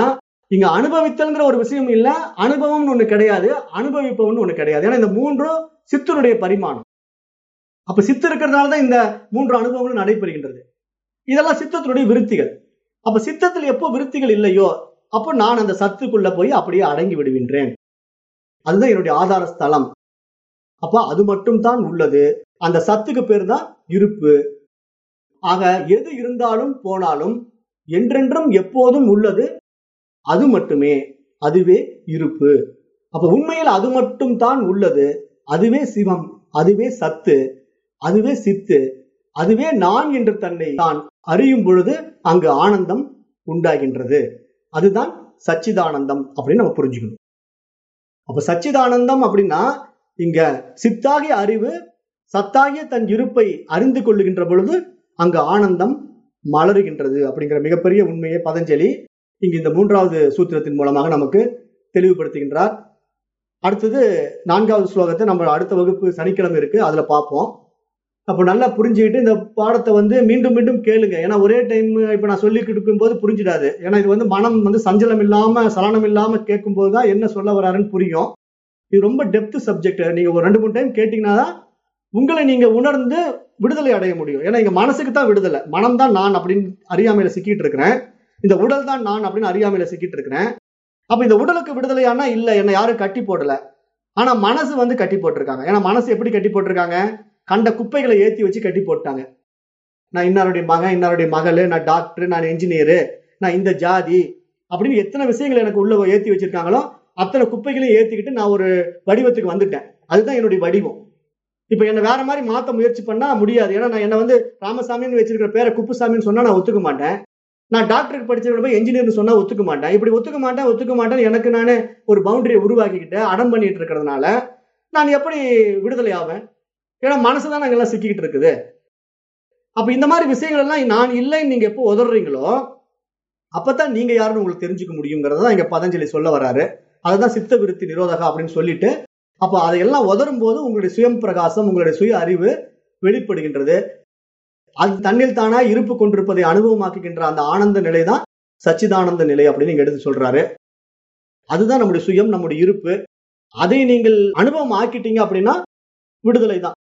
இங்க அனுபவித்தல்ங்கிற ஒரு விஷயம் இல்ல அனுபவம்னு ஒண்ணு கிடையாது அனுபவிப்பவன் ஒண்ணு கிடையாது. ஏன்னா இந்த மூன்றும் சித்தனுடைய பரிமாணம். அப்ப சித்து இருக்கிறதுனால தான் இந்த மூன்று அனுபவங்களும் நடைபெறுகின்றது. இதெல்லாம் சித்தத்தினுடைய விருத்திகள். அப்ப சித்தத்தில் எப்போ விருத்திகள் இல்லையோ அப்போ நான் அந்த சத்துக்குள்ள போய் அப்படியே அடங்கி விடுகின்றேன். அதுதான் என்னுடைய ஆதார ஸ்தலம் அப்ப அது மட்டும் தான் உள்ளது. அந்த சத்துக்கு பேர் தான் இருப்பு. ஆக எது இருந்தாலும் போனாலும் என்றென்றும் எப்போதும் உள்ளது அது மட்டுமே அதுவே இருப்பு. அப்ப உண்மையில் அது மட்டும் தான் உள்ளது அதுவே சிவம் அதுவே சத்து. அதுவே சித்து அதுவே நான் என்று தன்னை தான் அறியும் பொழுது அங்கு ஆனந்தம் உண்டாகின்றது. அதுதான் சச்சிதானந்தம் அப்படின்னு நம்ம புரிஞ்சுக்கணும். அப்ப சச்சிதானந்தம் அப்படின்னா இங்க சித்தாகிய அறிவு சத்தாகிய தன் இருப்பை அறிந்து கொள்ளுகின்ற பொழுது அங்கு ஆனந்தம் மலருகின்றது அப்படிங்கிற மிகப்பெரிய உண்மையை பதஞ்சலி இங்கு இந்த மூன்றாவது சூத்திரத்தின் மூலமாக நமக்கு தெளிவுபடுத்துகின்றார். அடுத்தது நான்காவது ஸ்லோகத்தை நம்ம அடுத்த வகுப்பு சனிக்கிழமை இருக்கு அதுல பார்ப்போம். அப்போ நல்லா புரிஞ்சுக்கிட்டு இந்த பாடத்தை வந்து மீண்டும் மீண்டும் கேளுங்க. ஏன்னா ஒரே டைம் இப்போ நான் சொல்லி கொடுக்கும் போது புரிஞ்சிடாது. ஏன்னா இது வந்து மனம் வந்து சஞ்சலம் இல்லாமல் சலனம் இல்லாமல் கேட்கும்போது தான் என்ன சொல்ல வராருன்னு புரியும். இது ரொம்ப டெப்த் சப்ஜெக்ட் நீங்கள் ஒரு ரெண்டு மூணு டைம் கேட்டிங்கன்னா தான் உங்களை நீங்கள் உணர்ந்து விடுதலை அடைய முடியும். ஏன்னா எங்கள் மனசுக்கு தான் விடுதலை. மனம் தான் நான் அப்படின்னு அறியாமையில சிக்கிட்டு இருக்கிறேன். இந்த உடல் தான் நான் அப்படின்னு அறியாமையில சிக்கிட்டு இருக்கிறேன். அப்போ இந்த உடலுக்கு விடுதலையானா இல்லை. என்னை யாரும் கட்டி போடலை. ஆனால் மனசு வந்து கட்டி போட்டிருக்காங்க. ஏன்னா மனசு எப்படி கட்டி போட்டிருக்காங்க? கண்ட குப்பைகளை ஏத்தி வச்சு கட்டி போட்டாங்க. நான் இன்னாருடைய மகன் இன்னாருடைய மகள் நான் டாக்டர் நான் என்ஜினியரு நான் இந்த ஜாதி அப்படின்னு எத்தனை விஷயங்கள் எனக்கு உள்ள ஏத்தி வச்சிருக்காங்களோ அத்தனை குப்பைகளையும் ஏத்திக்கிட்டு நான் ஒரு வடிவத்துக்கு வந்துட்டேன். அதுதான் என்னுடைய வடிவம். இப்ப என்ன வேற மாதிரி மாத்த முயற்சி பண்ணா முடியாது. ஏன்னா நான் என்ன வந்து ராமசாமின்னு வச்சிருக்கிற பேரை குப்புசாமின்னு சொன்னா நான் ஒத்துக்க மாட்டேன். நான் டாக்டருக்கு படிச்சிருக்க போய் என்ஜினியர்னு சொன்னா ஒத்துக்க மாட்டேன். இப்படி ஒத்துக்க மாட்டேன் ஒத்துக்க மாட்டேன் எனக்கு நானே ஒரு பவுண்டரியை உருவாக்கிக்கிட்டு அடம் பண்ணிட்டு இருக்கிறதுனால நான் எப்படி விடுதலை ஆவேன்? ஏன்னா மனசு தான் எல்லாம் சிக்கிக்கிட்டு இருக்குது. அப்ப இந்த மாதிரி விஷயங்கள் எல்லாம் நான் இல்லைன்னு நீங்க எப்போ உதறீங்களோ அப்பதான் நீங்க யாருன்னு உங்களுக்கு தெரிஞ்சுக்க முடியுங்கிறத இங்க பதஞ்சலி சொல்ல வராரு. அதுதான் சித்த விருத்தி நிரோதகா அப்படின்னு சொல்லிட்டு அப்போ அதையெல்லாம் உதரும் போது உங்களுடைய சுயம் பிரகாசம் உங்களுடைய சுய அறிவு வெளிப்படுகின்றது. அது தன்னில் தானா இருப்பு கொண்டிருப்பதை அனுபவமாக்குகின்ற அந்த ஆனந்த நிலை தான் சச்சிதானந்த நிலை அப்படின்னு எடுத்து சொல்றாரு. அதுதான் நம்முடைய சுயம் நம்முடைய இருப்பு. அதை நீங்கள் அனுபவம் ஆக்கிட்டீங்க அப்படின்னா விடுதலை தான்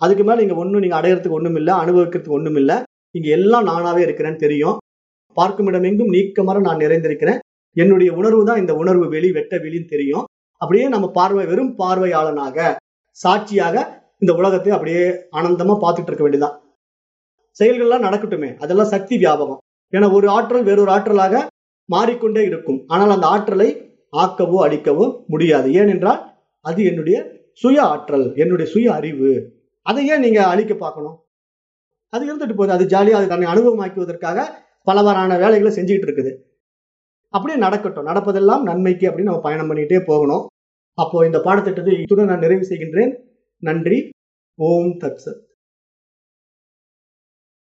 அதுக்கு மேலே நீங்கள் ஒன்றும் நீங்கள் அடையிறதுக்கு ஒன்றும் இல்லை அனுபவிக்கிறதுக்கு ஒன்றும் இல்லை. இங்கே எல்லாம் நானாவே இருக்கிறேன்னு தெரியும். பார்க்கும் இடமெங்கும் நீக்கமர நான் நிறைந்திருக்கிறேன். என்னுடைய உணர்வு தான் இந்த உணர்வு வெளி வெட்ட வெளின்னு தெரியும். அப்படியே நம்ம பார்வை வெறும் பார்வையாளனாக சாட்சியாக இந்த உலகத்தை அப்படியே ஆனந்தமா பார்த்துட்டு இருக்க வேண்டியதான் செயல்கள்லாம் நடக்கட்டுமே அதெல்லாம் சக்தி வியாபகம். ஏன்னா ஒரு ஆற்றல் வேறொரு ஆற்றலாக மாறிக்கொண்டே இருக்கும். ஆனால் அந்த ஆற்றலை ஆக்கவோ அழிக்கவோ முடியாது. ஏனென்றால் அது என்னுடைய சுய ஆற்றல் என்னுடைய சுய அறிவு. அதை ஏன் நீங்க அழிக்க பார்க்கணும்? அது இருந்துட்டு போகுது. அது ஜாலியாக அது தன்னை அனுபவமாக்குவதற்காக பலவாறான வேலைகளை செஞ்சுக்கிட்டு இருக்குது. அப்படியே நடக்கட்டும். நடப்பதெல்லாம் நன்மைக்கு அப்படின்னு நம்ம பயணம் பண்ணிட்டே போகணும். அப்போ இந்த பாடத்திட்டத்தை இத்துடன் நான் நிறைவு செய்கின்றேன். நன்றி. ஓம் தத்சத்